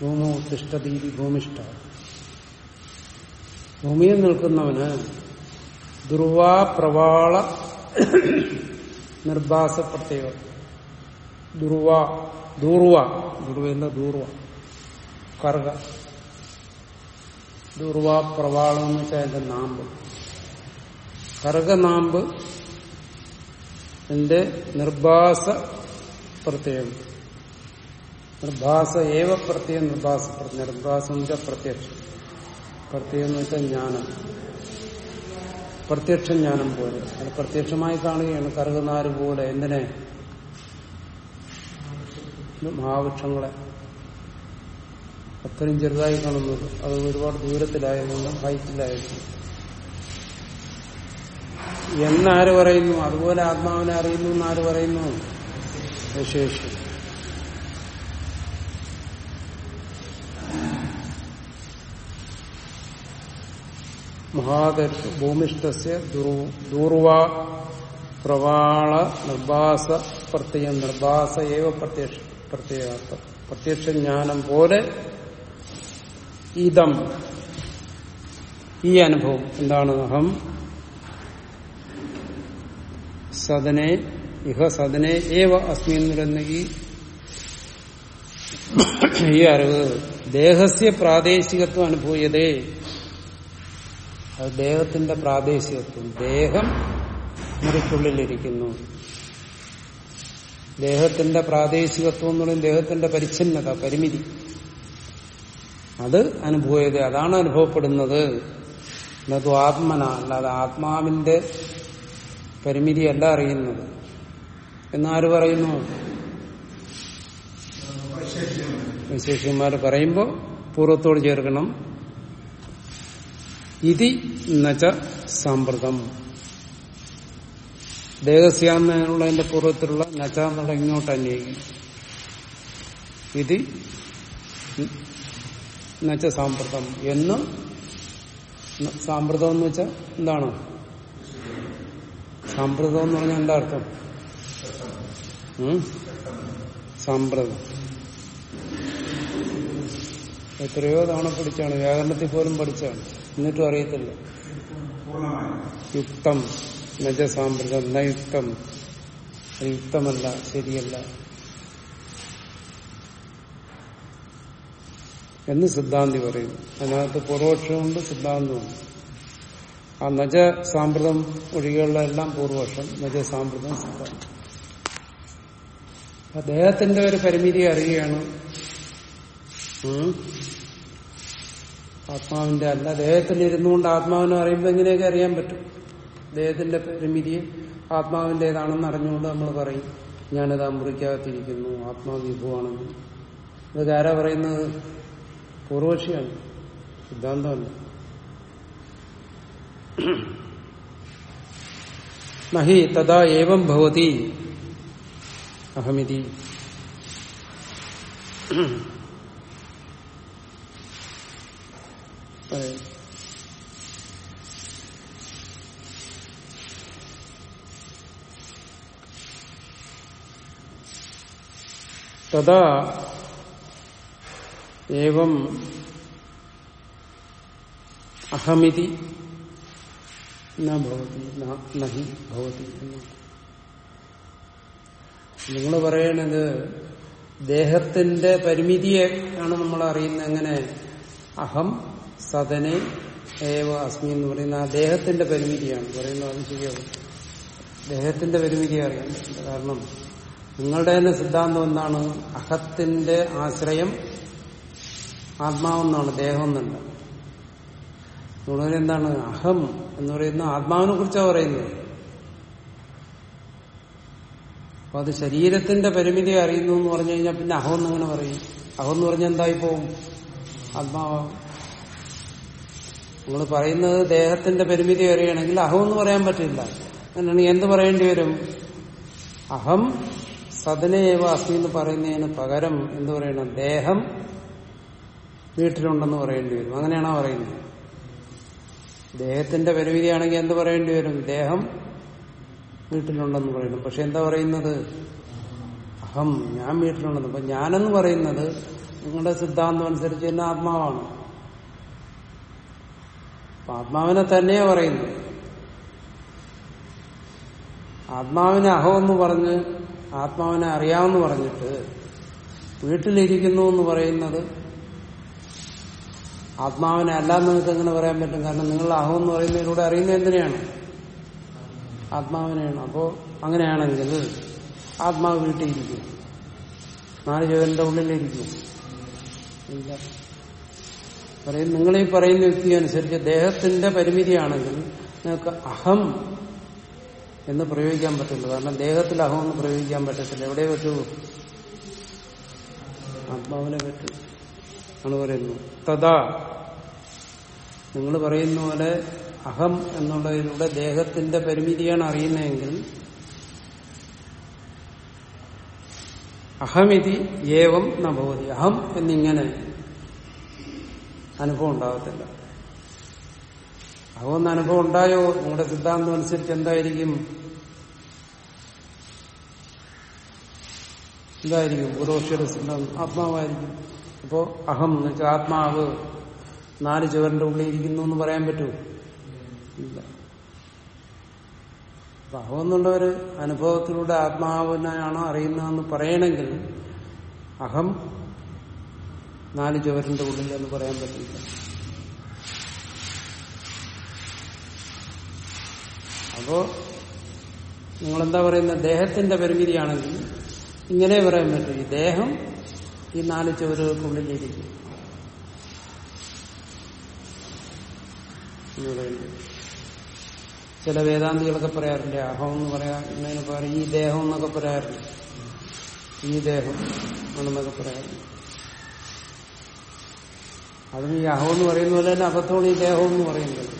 ഭൂമോ തിഷ്ടതീതി ഭൂമിഷ്ഠ. ഭൂമിയിൽ നിൽക്കുന്നവന് ദുർവാ പ്രവാള നിർഭാസ പ്രത്യേക ദുർവ ദൂർവ ദുർവ എന്താ ദൂർവ. കറുക ദുർവാ പ്രവാളം എന്ന് വെച്ചാൽ എന്റെ നാമ്പ്. കറുകനാമ്പ് എന്റെ നിർഭാസ പ്രത്യയം. നിർഭാസ ഏവ പ്രത്യയം? നിർഭാസ പ്രത്യം നിർഭാസം എന്ന് വെച്ചാൽ പ്രത്യക്ഷം. പ്രത്യേകം എന്ന് വെച്ചാൽ ജ്ഞാനം. പ്രത്യക്ഷ ജ്ഞാനം പോലെ. അത് പ്രത്യക്ഷമായി കാണുകയാണ് കറുകനാരുപോലെ എന്തിനെ? മഹാവൃക്ഷങ്ങളെ. അത്രയും ചെറുതായി കാണുന്നത് അത് ഒരുപാട് ദൂരത്തിലായിരുന്നു ഹൈറ്റിലായിരുന്നു. എന്നാര് പറയുന്നു? അതുപോലെ ആത്മാവിനെ അറിയുന്നു എന്നാര് പറയുന്നു? വിശേഷം. മഹാദർശ ഭൂമിഷ്ഠസ്യ ദൂർവ പ്രവാള നിർഭാസ പ്രത്യയം. നിർഭാസ ഏവ പ്രത്യക്ഷ പ്രത്യയാർത്ഥം. പ്രത്യക്ഷ ജ്ഞാനം പോലെ ഇതം. ഈ അനുഭവം എന്താണ്? അഹം സദനെ ഇഹ സദനെ ഏവ അസ്മി എന്നുണ്ടെന്ന ഈ അറിവ് ദേഹസ്യ പ്രാദേശികത്വം അനുഭൂയതേ. അത് ദേഹത്തിന്റെ പ്രാദേശികത്വം. ദേഹം മുറിക്കുള്ളിലിരിക്കുന്നു. ദേഹത്തിന്റെ പ്രാദേശികത്വം എന്ന് ദേഹത്തിന്റെ പരിച്ഛിന്നത പരിമിതി. അത് അനുഭവത് അതാണ് അനുഭവപ്പെടുന്നത്. എന്നത് ആത്മന അല്ലാതെ ആത്മാവിന്റെ പരിമിതിയല്ല അറിയുന്നത്. എന്നാര് പറയുന്നു? വിശേഷന്മാർ പറയുമ്പോൾ പൂർവത്തോട് ചേർക്കണം. ഇതി നച്ച സമ്പ്രദം ദേഹസ്യാന്നുള്ളതിന്റെ പൂർവത്തിലുള്ള നച്ച എന്നുള്ള ഇങ്ങോട്ട് അന്വേഷിക്കും. ഇത് നച്ച സാമ്പ്രതം. എന്ന് സാമ്പ്രതം എന്ന് വെച്ചാൽ എന്താണ്? സാമ്പ്രതം എന്ന് പറഞ്ഞാൽ എന്താ അർത്ഥം? സാമ്പ്രതം. എത്രയോ തവണ പഠിച്ചാണ്. വ്യാകരണത്തിൽ പോലും പഠിച്ചാണ്. എന്നിട്ടും അറിയത്തില്ല. യുക്തം നജ സാമ്പ്രതം. ന യുക്തം. അത് യുക്തമല്ല ശരിയല്ല. എന്ന് സിദ്ധാന്തി പറയുന്നു. അതിനകത്ത് പൂർവക്ഷമുണ്ട് സിദ്ധാന്തമുണ്ട്. ആ നജ സാമ്പ്രതം ഒഴികെയുള്ള എല്ലാം പൂർവപക്ഷം നജ സാമ്പ്രതം സിദ്ധാന്തം. അദ്ദേഹത്തിന്റെ ഒരു പരിമിതി അറിയുകയാണ്. ആത്മാവിന്റെ അല്ല ദേഹത്തിൽ ഇരുന്നുകൊണ്ട് ആത്മാവിനെ അറിയുമ്പോൾ എങ്ങനെയൊക്കെ അറിയാൻ പറ്റും? ദേഹത്തിന്റെ പരിമിതി പരിമിതിയെ ആത്മാവിന്റേതാണെന്ന് അറിഞ്ഞുകൊണ്ട് നമ്മൾ പറയും. ഞാനിത് മുറിക്കകത്തിരിക്കുന്നു ആത്മാവിഭവമാണെന്ന് ഇതൊക്കെ ആരാ പറയുന്നത്? പൂർവക്ഷിയാണ് സിദ്ധാന്തമല്ല നഹി തഥാ ഏവം ഭവതി അഹമിതി പറയും തഥാ ഏവം അഹമിതി നഹി ഭവതി നിങ്ങൾ പറയണത് ദേഹത്തിന്റെ പരിമിതിയെ ആണ് നമ്മൾ അറിയുന്നത്. എങ്ങനെ? അഹം സദനെ ഏവ അസ്മി എന്ന് പറയുന്ന ആ ദേഹത്തിന്റെ പരിമിതിയാണ്. പറയുന്നത് അത് ശരിയാവും. ദേഹത്തിന്റെ പരിമിതി അറിയാൻ കാരണം നിങ്ങളുടെ തന്നെ സിദ്ധാന്തം എന്താണ്? അഹത്തിന്റെ ആശ്രയം ആത്മാവെന്നാണ് ദേഹം എന്നല്ല എന്താണ് അഹം എന്ന് പറയുന്ന ആത്മാവിനെ കുറിച്ചാണ് പറയുന്നത്. അപ്പൊ അത് ശരീരത്തിന്റെ പരിമിതി അറിയുന്നു എന്ന് പറഞ്ഞു കഴിഞ്ഞാൽ പിന്നെ അഹം എന്നങ്ങനെ പറയും? അഹം എന്ന് പറഞ്ഞാൽ എന്തായി പോവും? ആത്മാവ് നമ്മൾ പറയുന്നത് ദേഹത്തിന്റെ പരിമിതി അറിയണമെങ്കിൽ അഹം എന്ന് പറയാൻ പറ്റില്ല. അങ്ങനെയാണെങ്കിൽ എന്ത് പറയേണ്ടി വരും? അഹം സദനേവ അസ്മി എന്ന് പറയുന്നതിന് പകരം എന്ത് പറയണം? ദേഹം വീട്ടിലുണ്ടെന്ന് പറയേണ്ടി വരും. അങ്ങനെയാണോ പറയുന്നത്? ദേഹത്തിന്റെ പരിമിതിയാണെങ്കിൽ എന്ത് പറയേണ്ടി വരും? ദേഹം വീട്ടിലുണ്ടെന്ന് പറയുന്നു പക്ഷെ എന്താ പറയുന്നത്? അഹം ഞാൻ വീട്ടിലുണ്ടെന്ന്. അപ്പൊ ഞാനെന്ന് പറയുന്നത് നിങ്ങളുടെ സിദ്ധാന്തം അനുസരിച്ച് തന്നെ ആത്മാവാണ്. ആത്മാവിനെ തന്നെയാ പറയുന്നത്. ആത്മാവിനെ അഹമെന്ന് പറഞ്ഞ് ആത്മാവിനെ അറിയാമെന്ന് പറഞ്ഞിട്ട് വീട്ടിലിരിക്കുന്നു എന്ന് പറയുന്നത് ആത്മാവിനെ അല്ലാന്ന് നിങ്ങൾക്ക് എങ്ങനെ പറയാൻ പറ്റും? കാരണം നിങ്ങൾ അഹം എന്ന് പറയുന്നതിലൂടെ അറിയുന്നത് എന്തിനെയാണ്? ആത്മാവിനെയാണ്. അപ്പോ അങ്ങനെയാണെങ്കിൽ ആത്മാവ് വീട്ടിയിരിക്കും നാല് ജോലിന്റെ ഉള്ളിലിരിക്കും പറയും നിങ്ങളീ പറയുന്ന വ്യക്തി അനുസരിച്ച് ദേഹത്തിന്റെ പരിമിതിയാണെങ്കിൽ നിങ്ങൾക്ക് അഹം എന്ന് പ്രയോഗിക്കാൻ പറ്റില്ല. കാരണം ദേഹത്തിൽ അഹം എന്ന് പ്രയോഗിക്കാൻ പറ്റത്തില്ല. എവിടെ പറ്റൂ. ആത്മാവിനെ പറ്റൂ. ആണ് പറയുന്നത് തഥാ നിങ്ങൾ പറയുന്ന പോലെ അഹം എന്നുള്ളതിലൂടെ ദേഹത്തിന്റെ പരിമിതിയാണ് അറിയുന്നതെങ്കിൽ അഹമിതി ഏവം നഭവതി അഹം എന്നിങ്ങനെ അനുഭവം ഉണ്ടാകത്തില്ല. അഹം എന്ന അനുഭവം ഉണ്ടായോ? നിങ്ങളുടെ സിദ്ധാന്തം അനുസരിച്ച് എന്തായിരിക്കും? എന്തായിരിക്കും? പൂർവക്ഷിയുടെ സിദ്ധാന്തം. ആത്മാവായിരിക്കും. അപ്പോ അഹം എന്ന് വെച്ചാൽ ആത്മാവ് നാല് ചുവരന്റെ ഉള്ളിൽ ഇരിക്കുന്നു എന്ന് പറയാൻ പറ്റുമോ ഇല്ല. അഹം എന്നുള്ള ഒരു അനുഭവത്തിലൂടെ ആത്മാവിനെയാണോ അറിയുന്നതെന്ന് പറയണമെങ്കിൽ അഹം നാല് ചുവരന്റെ ഉള്ളിൽ എന്ന് പറയാൻ പറ്റില്ല. അപ്പോ നിങ്ങളെന്താ പറയുന്നത് ദേഹത്തിന്റെ പരിമിതിയാണെങ്കിൽ ഇങ്ങനെ പറയാൻ പറ്റും. ഈ ദേഹം ഈ നാല് ചുവരുകൾക്കുള്ളിലിരിക്കും ചില വേദാന്തികളൊക്കെ പറയാറില്ലേ അഹം എന്ന് പറയാൻ പറയാം ഈ ദേഹം എന്നൊക്കെ പറയാറില്ല ഈ ദേഹം ആണെന്നൊക്കെ പറയാറില്ല അതിന് ഈ അഹം എന്ന് പറയുന്ന പോലെ തന്നെ അബദ്ധമാണ് ഈ ദേഹം എന്ന് പറയുന്നത്.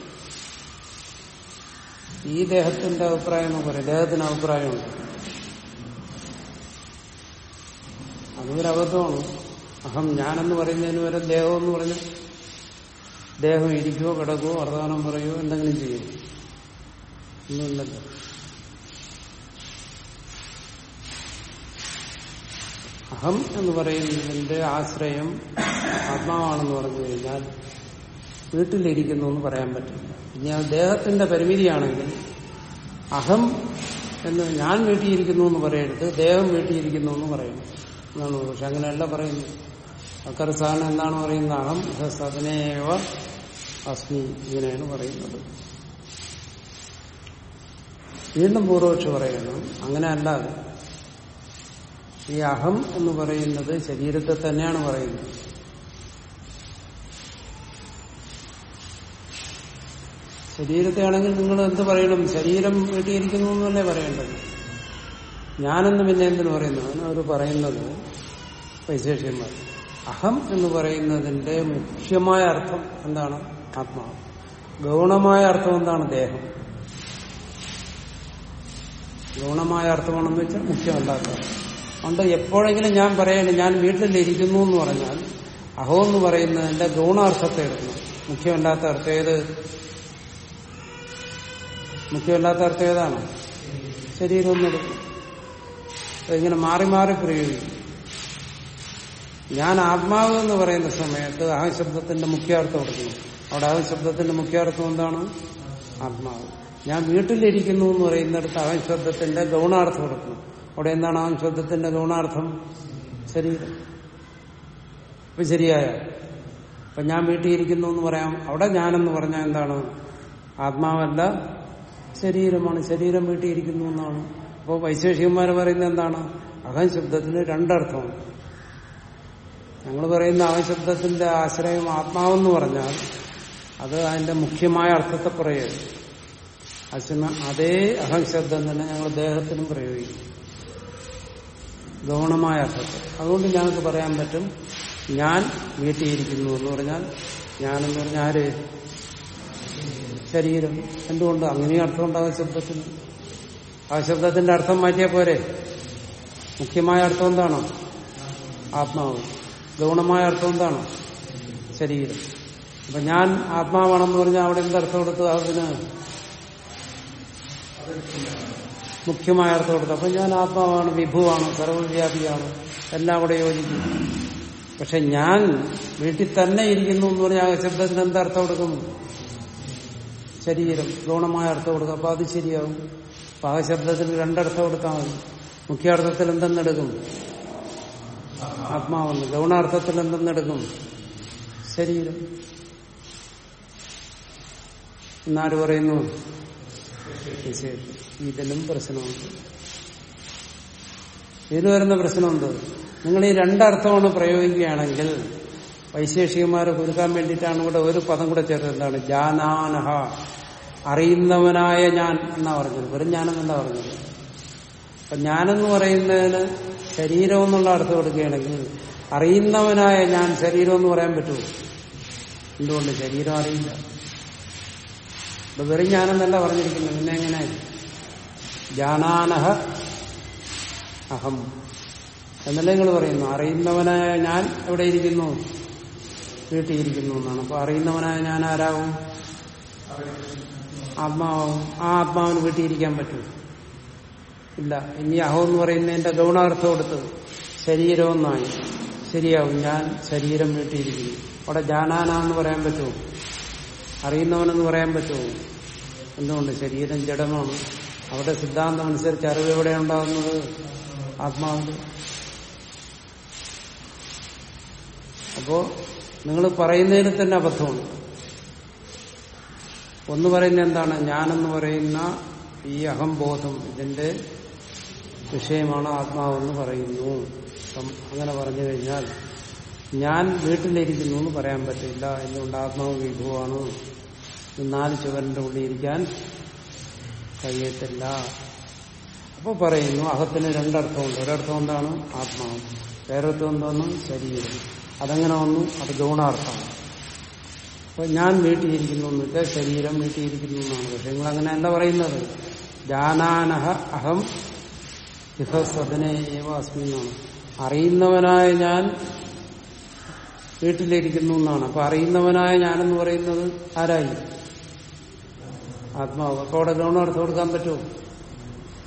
ഈ ദേഹത്തിന്റെ അഭിപ്രായം എന്ന് പറയാം ദേഹത്തിന് അഭിപ്രായമുണ്ട് അതൊരു അബദ്ധമാണ് അഹം ഞാനെന്ന് പറയുന്നതിന് വരെ ദേഹം എന്ന് പറഞ്ഞു ദേഹം ഇരിക്കുവോ കിടക്കുവോ വർത്തമാനം പറയുവോ എന്തെങ്കിലും ചെയ്യും. ഒന്നുമില്ലല്ലോ. അഹം എന്ന് പറയുന്നതിന്റെ ആശ്രയം ആത്മാവാണെന്ന് പറഞ്ഞു കഴിഞ്ഞാൽ വീട്ടിലിരിക്കുന്നു എന്ന് പറയാൻ പറ്റില്ല. ഇനി ആ ദേഹത്തിന്റെ പരിമിതിയാണെങ്കിൽ അഹം എന്ന് ഞാൻ വീട്ടിയിരിക്കുന്നു എന്ന് പറയരുത് ദേഹം വീട്ടിയിരിക്കുന്നു എന്ന് പറയണം എന്നാണ് പക്ഷെ അങ്ങനെയല്ല പറയുന്നത്. അക്കറി സാധനം എന്താണ് പറയുന്നത്? അഹം സദനേവ അസ്മി ഇങ്ങനെയാണ് പറയുന്നത്. വീണ്ടും പൂർവക്ഷ പറയുന്നു അങ്ങനെ അല്ലാതെ ഈ അഹം എന്ന് പറയുന്നത് ശരീരത്തെ തന്നെയാണ് പറയുന്നത്. ശരീരത്തെയാണെങ്കിൽ നിങ്ങൾ എന്ത് പറയണം? ശരീരം വീട്ടിയിരിക്കുന്നു എന്നല്ലേ പറയേണ്ടത്? ഞാനെന്ന് പിന്നെ എന്തിനു പറയുന്നു. അവർ പറയുന്നത് വൈശേഷ്യന്മാർ. അഹം എന്ന് പറയുന്നതിന്റെ മുഖ്യമായ അർത്ഥം എന്താണ്? ആത്മാവ് ഗൗണമായ അർത്ഥം എന്താണ്? ദേഹം. ഗൗണമായ അർത്ഥമാണെന്ന് വെച്ചാൽ മുഖ്യമല്ലാത്ത അതുകൊണ്ട് എപ്പോഴെങ്കിലും ഞാൻ പറയണേ ഞാൻ വീട്ടിലിരിക്കുന്നു എന്ന് പറഞ്ഞാൽ അഹോ എന്ന് പറയുന്നതിന്റെ ഗൗണാർത്ഥത്തെ എടുക്കണം മുഖ്യമല്ലാത്ത അർത്ഥം ഏത്? മുഖ്യമല്ലാത്ത അർത്ഥം ഏതാണ്? ശരീരം എന്നെടുക്കും ഇങ്ങനെ മാറി മാറി പ്രയോഗിക്കും ഞാൻ ആത്മാവ് എന്ന് പറയുന്ന സമയത്ത് ആ ശബ്ദത്തിന്റെ മുഖ്യാർത്ഥം എടുക്കുന്നു അവിടെ ആ ശബ്ദത്തിന്റെ മുഖ്യാർത്ഥം എന്താണ്? ആത്മാവ്. ഞാൻ വീട്ടിലിരിക്കുന്നു എന്ന് പറയുന്നിടത്ത് ആ ശബ്ദത്തിന്റെ ഗൗണാർത്ഥം എടുക്കുന്നു അവിടെ എന്താണ് ആ ശബ്ദത്തിന്റെ ഗൗണാർത്ഥം? ശരീരം. ഇപ്പൊ ശരിയായ. അപ്പൊ ഞാൻ വീട്ടിൽ ഇരിക്കുന്നു എന്ന് പറയാം. അവിടെ ഞാനെന്ന് പറഞ്ഞാൽ എന്താണ്? ആത്മാവല്ല ശരീരമാണ്. ശരീരം വീട്ടിയിരിക്കുന്നു എന്നാണ്. അപ്പോൾ വൈശേഷികന്മാർ പറയുന്നത് എന്താണ്? അഹം ശബ്ദത്തിന് രണ്ടർത്ഥമാണ് ഞങ്ങൾ പറയുന്ന അഹം ശബ്ദത്തിന്റെ ആശ്രയം ആത്മാവെന്ന് പറഞ്ഞാൽ അത് അതിന്റെ മുഖ്യമായ അർത്ഥത്തെ പറയുക അച്ഛന അതേ അഹം ശബ്ദം തന്നെ ഞങ്ങൾ ദേഹത്തിനും പ്രയോഗിക്കും. ഗൗണമായ അർത്ഥത്തെ അതുകൊണ്ട് ഞങ്ങൾക്ക് പറയാൻ പറ്റും ഞാൻ വീട്ടിയിരിക്കുന്നു എന്ന് പറഞ്ഞാൽ ഞാനെന്ന് പറഞ്ഞാൽ ആര് ശരീരം. എന്തുകൊണ്ട്? അങ്ങനെ അർത്ഥം ഉണ്ടാകും ശബ്ദത്തിന്. ആ ശബ്ദത്തിന്റെ അർത്ഥം മാറ്റിയാൽ പോരെ. മുഖ്യമായ അർത്ഥം എന്താണോ? ആത്മാവ്. ഗൗണമായ അർത്ഥം എന്താണോ? ശരീരം. അപ്പൊ ഞാൻ ആത്മാവാണെന്ന് പറഞ്ഞാൽ അവിടെ എന്തർത്ഥം കൊടുത്തു? അതിന് മുഖ്യമായ അർത്ഥം കൊടുത്തു. അപ്പൊ ഞാൻ ആത്മാവാണ് വിഭുവാണ് സർവവ്യാപിയാണ്. എല്ലാം അവിടെ യോജിക്കും. പക്ഷെ ഞാൻ വീട്ടിൽ തന്നെ ഇരിക്കുന്നു എന്ന് പറഞ്ഞാൽ ആ ശബ്ദത്തിന് എന്തർത്ഥം കൊടുക്കും? ശരീരം. ഗൗണമായ അർത്ഥം കൊടുക്കും. അപ്പൊ അത് ശരിയാവും. ശബ്ദത്തിന് രണ്ടർത്ഥം കൊടുത്താൽ മതി. മുഖ്യാർത്ഥത്തിൽ എന്തെന്നെടുക്കും? ആത്മാവെന്ന്. ഗൗണാർത്ഥത്തിൽ എന്തെന്നെടുക്കും? ശരീരം. എന്നാര് പറയുന്നു? ഇതിലും പ്രശ്നമുണ്ട്. ഇതിൽ വരുന്ന പ്രശ്നമുണ്ട്. നിങ്ങൾ ഈ രണ്ടർത്ഥമാണ് പ്രയോഗിക്കുകയാണെങ്കിൽ വൈശേഷികന്മാരെ കുരുക്കാൻ വേണ്ടിയിട്ടാണ് ഇവിടെ ഒരു പദം കൂടെ ചേർത്തത്. എന്താണ്? ജാനാനഹ. അറിയുന്നവനായ ഞാൻ എന്നാ പറഞ്ഞത്? വെറും ഞാനെന്നല്ല പറഞ്ഞത്. അപ്പൊ ഞാനെന്ന് പറയുന്നതിന് ശരീരം എന്നുള്ള അർത്ഥം കൊടുക്കുകയാണെങ്കിൽ അറിയുന്നവനായ ഞാൻ ശരീരം എന്ന് പറയാൻ പറ്റുമോ? എന്തുകൊണ്ട്? ശരീരം അറിയില്ല. വെറും ഞാനെന്നല്ല പറഞ്ഞിരിക്കുന്നത്. പിന്നെ എങ്ങനെ? ജാനാനഹ അഹം. എന്നല്ലേ നിങ്ങൾ പറയുന്നു? അറിയുന്നവനായ ഞാൻ എവിടെ ഇരിക്കുന്നു? എന്നാണ്. അപ്പൊ അറിയുന്നവനായ ഞാൻ ആരാവും ആത്മാവും ആ ആത്മാവിന് വീട്ടിയിരിക്കാൻ പറ്റും. ഇല്ല ഇനി അഹോ എന്ന് പറയുന്നതിന്റെ ഗൗണാർത്ഥം കൊടുത്തത് ശരീരമൊന്നായി ശരിയാവും ഞാൻ ശരീരം വീട്ടിയിരിക്കുന്നു അവിടെ ജാനാനാന്ന് പറയാൻ പറ്റുമോ? അറിയുന്നവനെന്ന് പറയാൻ പറ്റുമോ? എന്തുകൊണ്ട്? ശരീരം ജഡമാണ്. അവിടെ സിദ്ധാന്തം അനുസരിച്ച് അറിവ് എവിടെ ഉണ്ടാകുന്നത്? ആത്മാവിൽ അപ്പോ നിങ്ങൾ പറയുന്നതിൽ തന്നെ അബദ്ധമുണ്ട് ഒന്ന് പറയുന്ന എന്താണ്? ഞാനെന്ന് പറയുന്ന ഈ അഹംബോധം ഇതിന്റെ വിഷയമാണ് ആത്മാവെന്ന് പറയുന്നു. അങ്ങനെ പറഞ്ഞു കഴിഞ്ഞാൽ ഞാൻ വീട്ടിലിരിക്കുന്നു എന്ന് പറയാൻ പറ്റില്ല. എന്തുകൊണ്ട് ആത്മാവ് വിഭവമാണ്? നാല് ചുവരന്റെ ഉള്ളിൽ ഇരിക്കാൻ കഴിയത്തില്ല. അപ്പോൾ പറയുന്നു അഹത്തിന് രണ്ടർത്ഥമുണ്ട്. ഒരർത്ഥം എന്താണ്? ആത്മാവ്. വേറൊരുത്തം എന്താണ്? ശരീരം. അതെങ്ങനെ വന്നു? അത് ഗൗണാർത്ഥമാണ്. അപ്പൊ ഞാൻ വീട്ടിയിരിക്കുന്നു എന്ന് വെച്ചാൽ ശരീരം വീട്ടിയിരിക്കുന്നു എന്നാണ്. പക്ഷെ നിങ്ങൾ അങ്ങനെ എന്താ പറയുന്നത്? ജാനാനഹ അഹം ഇഹ ഏവ അസ്മി എന്നാണ്. അറിയുന്നവനായ ഞാൻ വീട്ടിലിരിക്കുന്നു എന്നാണ്. അപ്പൊ അറിയുന്നവനായ ഞാനെന്ന് പറയുന്നത് ആരായി? ആത്മാവ്. അപ്പൊ അവിടെ ഗൗണാർത്ഥം കൊടുക്കാൻ പറ്റുമോ?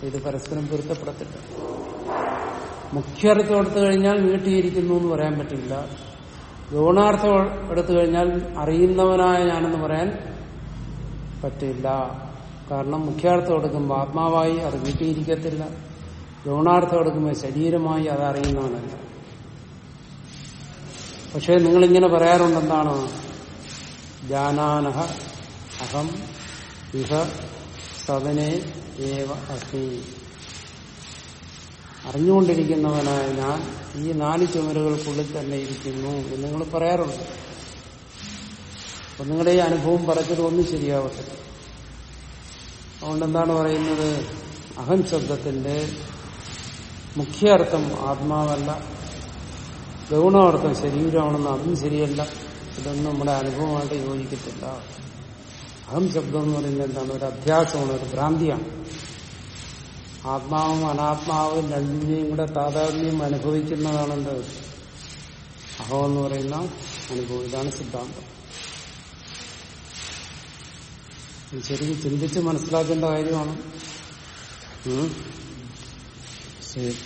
ഇത് പരസ്പരം പൊരുത്തപ്പെടത്തില്ല. മുഖ്യാർത്ഥം എടുത്തു കഴിഞ്ഞാൽ വീട്ടിയിരിക്കുന്നു എന്ന് പറയാൻ പറ്റില്ല. ഗൗണാർത്ഥം എടുത്തു കഴിഞ്ഞാൽ അറിയുന്നവനായ ഞാനെന്ന് പറയാൻ പറ്റില്ല. കാരണം മുഖ്യാർത്ഥം എടുക്കുമ്പോൾ ആത്മാവായി അത് വീട്ടിയിരിക്കത്തില്ല. ഗൗണാർത്ഥം എടുക്കുമ്പോൾ ശരീരമായി അത് അറിയുന്നവനല്ല. പക്ഷെ നിങ്ങളിങ്ങനെ പറയാറുണ്ടെന്താണ്? ജാനാനഹ അഹം ഇഹ സദനെ ഏവ അസ്മി. അറിഞ്ഞുകൊണ്ടിരിക്കുന്നവനായ ഞാൻ ഈ നാല് ചുമരുകൾക്കുള്ളിൽ തന്നെ ഇരിക്കുന്നു എന്ന് നിങ്ങൾ പറയാറുണ്ട്. അപ്പൊ നിങ്ങളുടെ ഈ അനുഭവം പറഞ്ഞതൊന്നും ശരിയാവത്തില്ല. അതുകൊണ്ട് എന്താണ് പറയുന്നത്? അഹം ശബ്ദത്തിന്റെ മുഖ്യ അർത്ഥം ആത്മാവല്ല. ഗൗണാർത്ഥം ശരീരമാണെന്ന് അതും ശരിയല്ല. ഇതൊന്നും നമ്മുടെ അനുഭവമായിട്ട് യോജിക്കത്തില്ല. അഹം ശബ്ദം എന്ന് പറയുന്നത് എന്താണ്? ഒരു അഭ്യാസമാണ് ഒരു ഭ്രാന്തിയാണ്. ആത്മാവും അനാത്മാവും രണ്ടിനെയും കൂടെ താതാത്മ്യം അനുഭവിക്കുന്നതാണെന്ത് അഹം എന്ന് പറയുന്ന അനുഭവം. ഇതാണ് സിദ്ധാന്തം. ശരിക്കും ചിന്തിച്ച് മനസ്സിലാക്കേണ്ട കാര്യമാണ്. ശരി.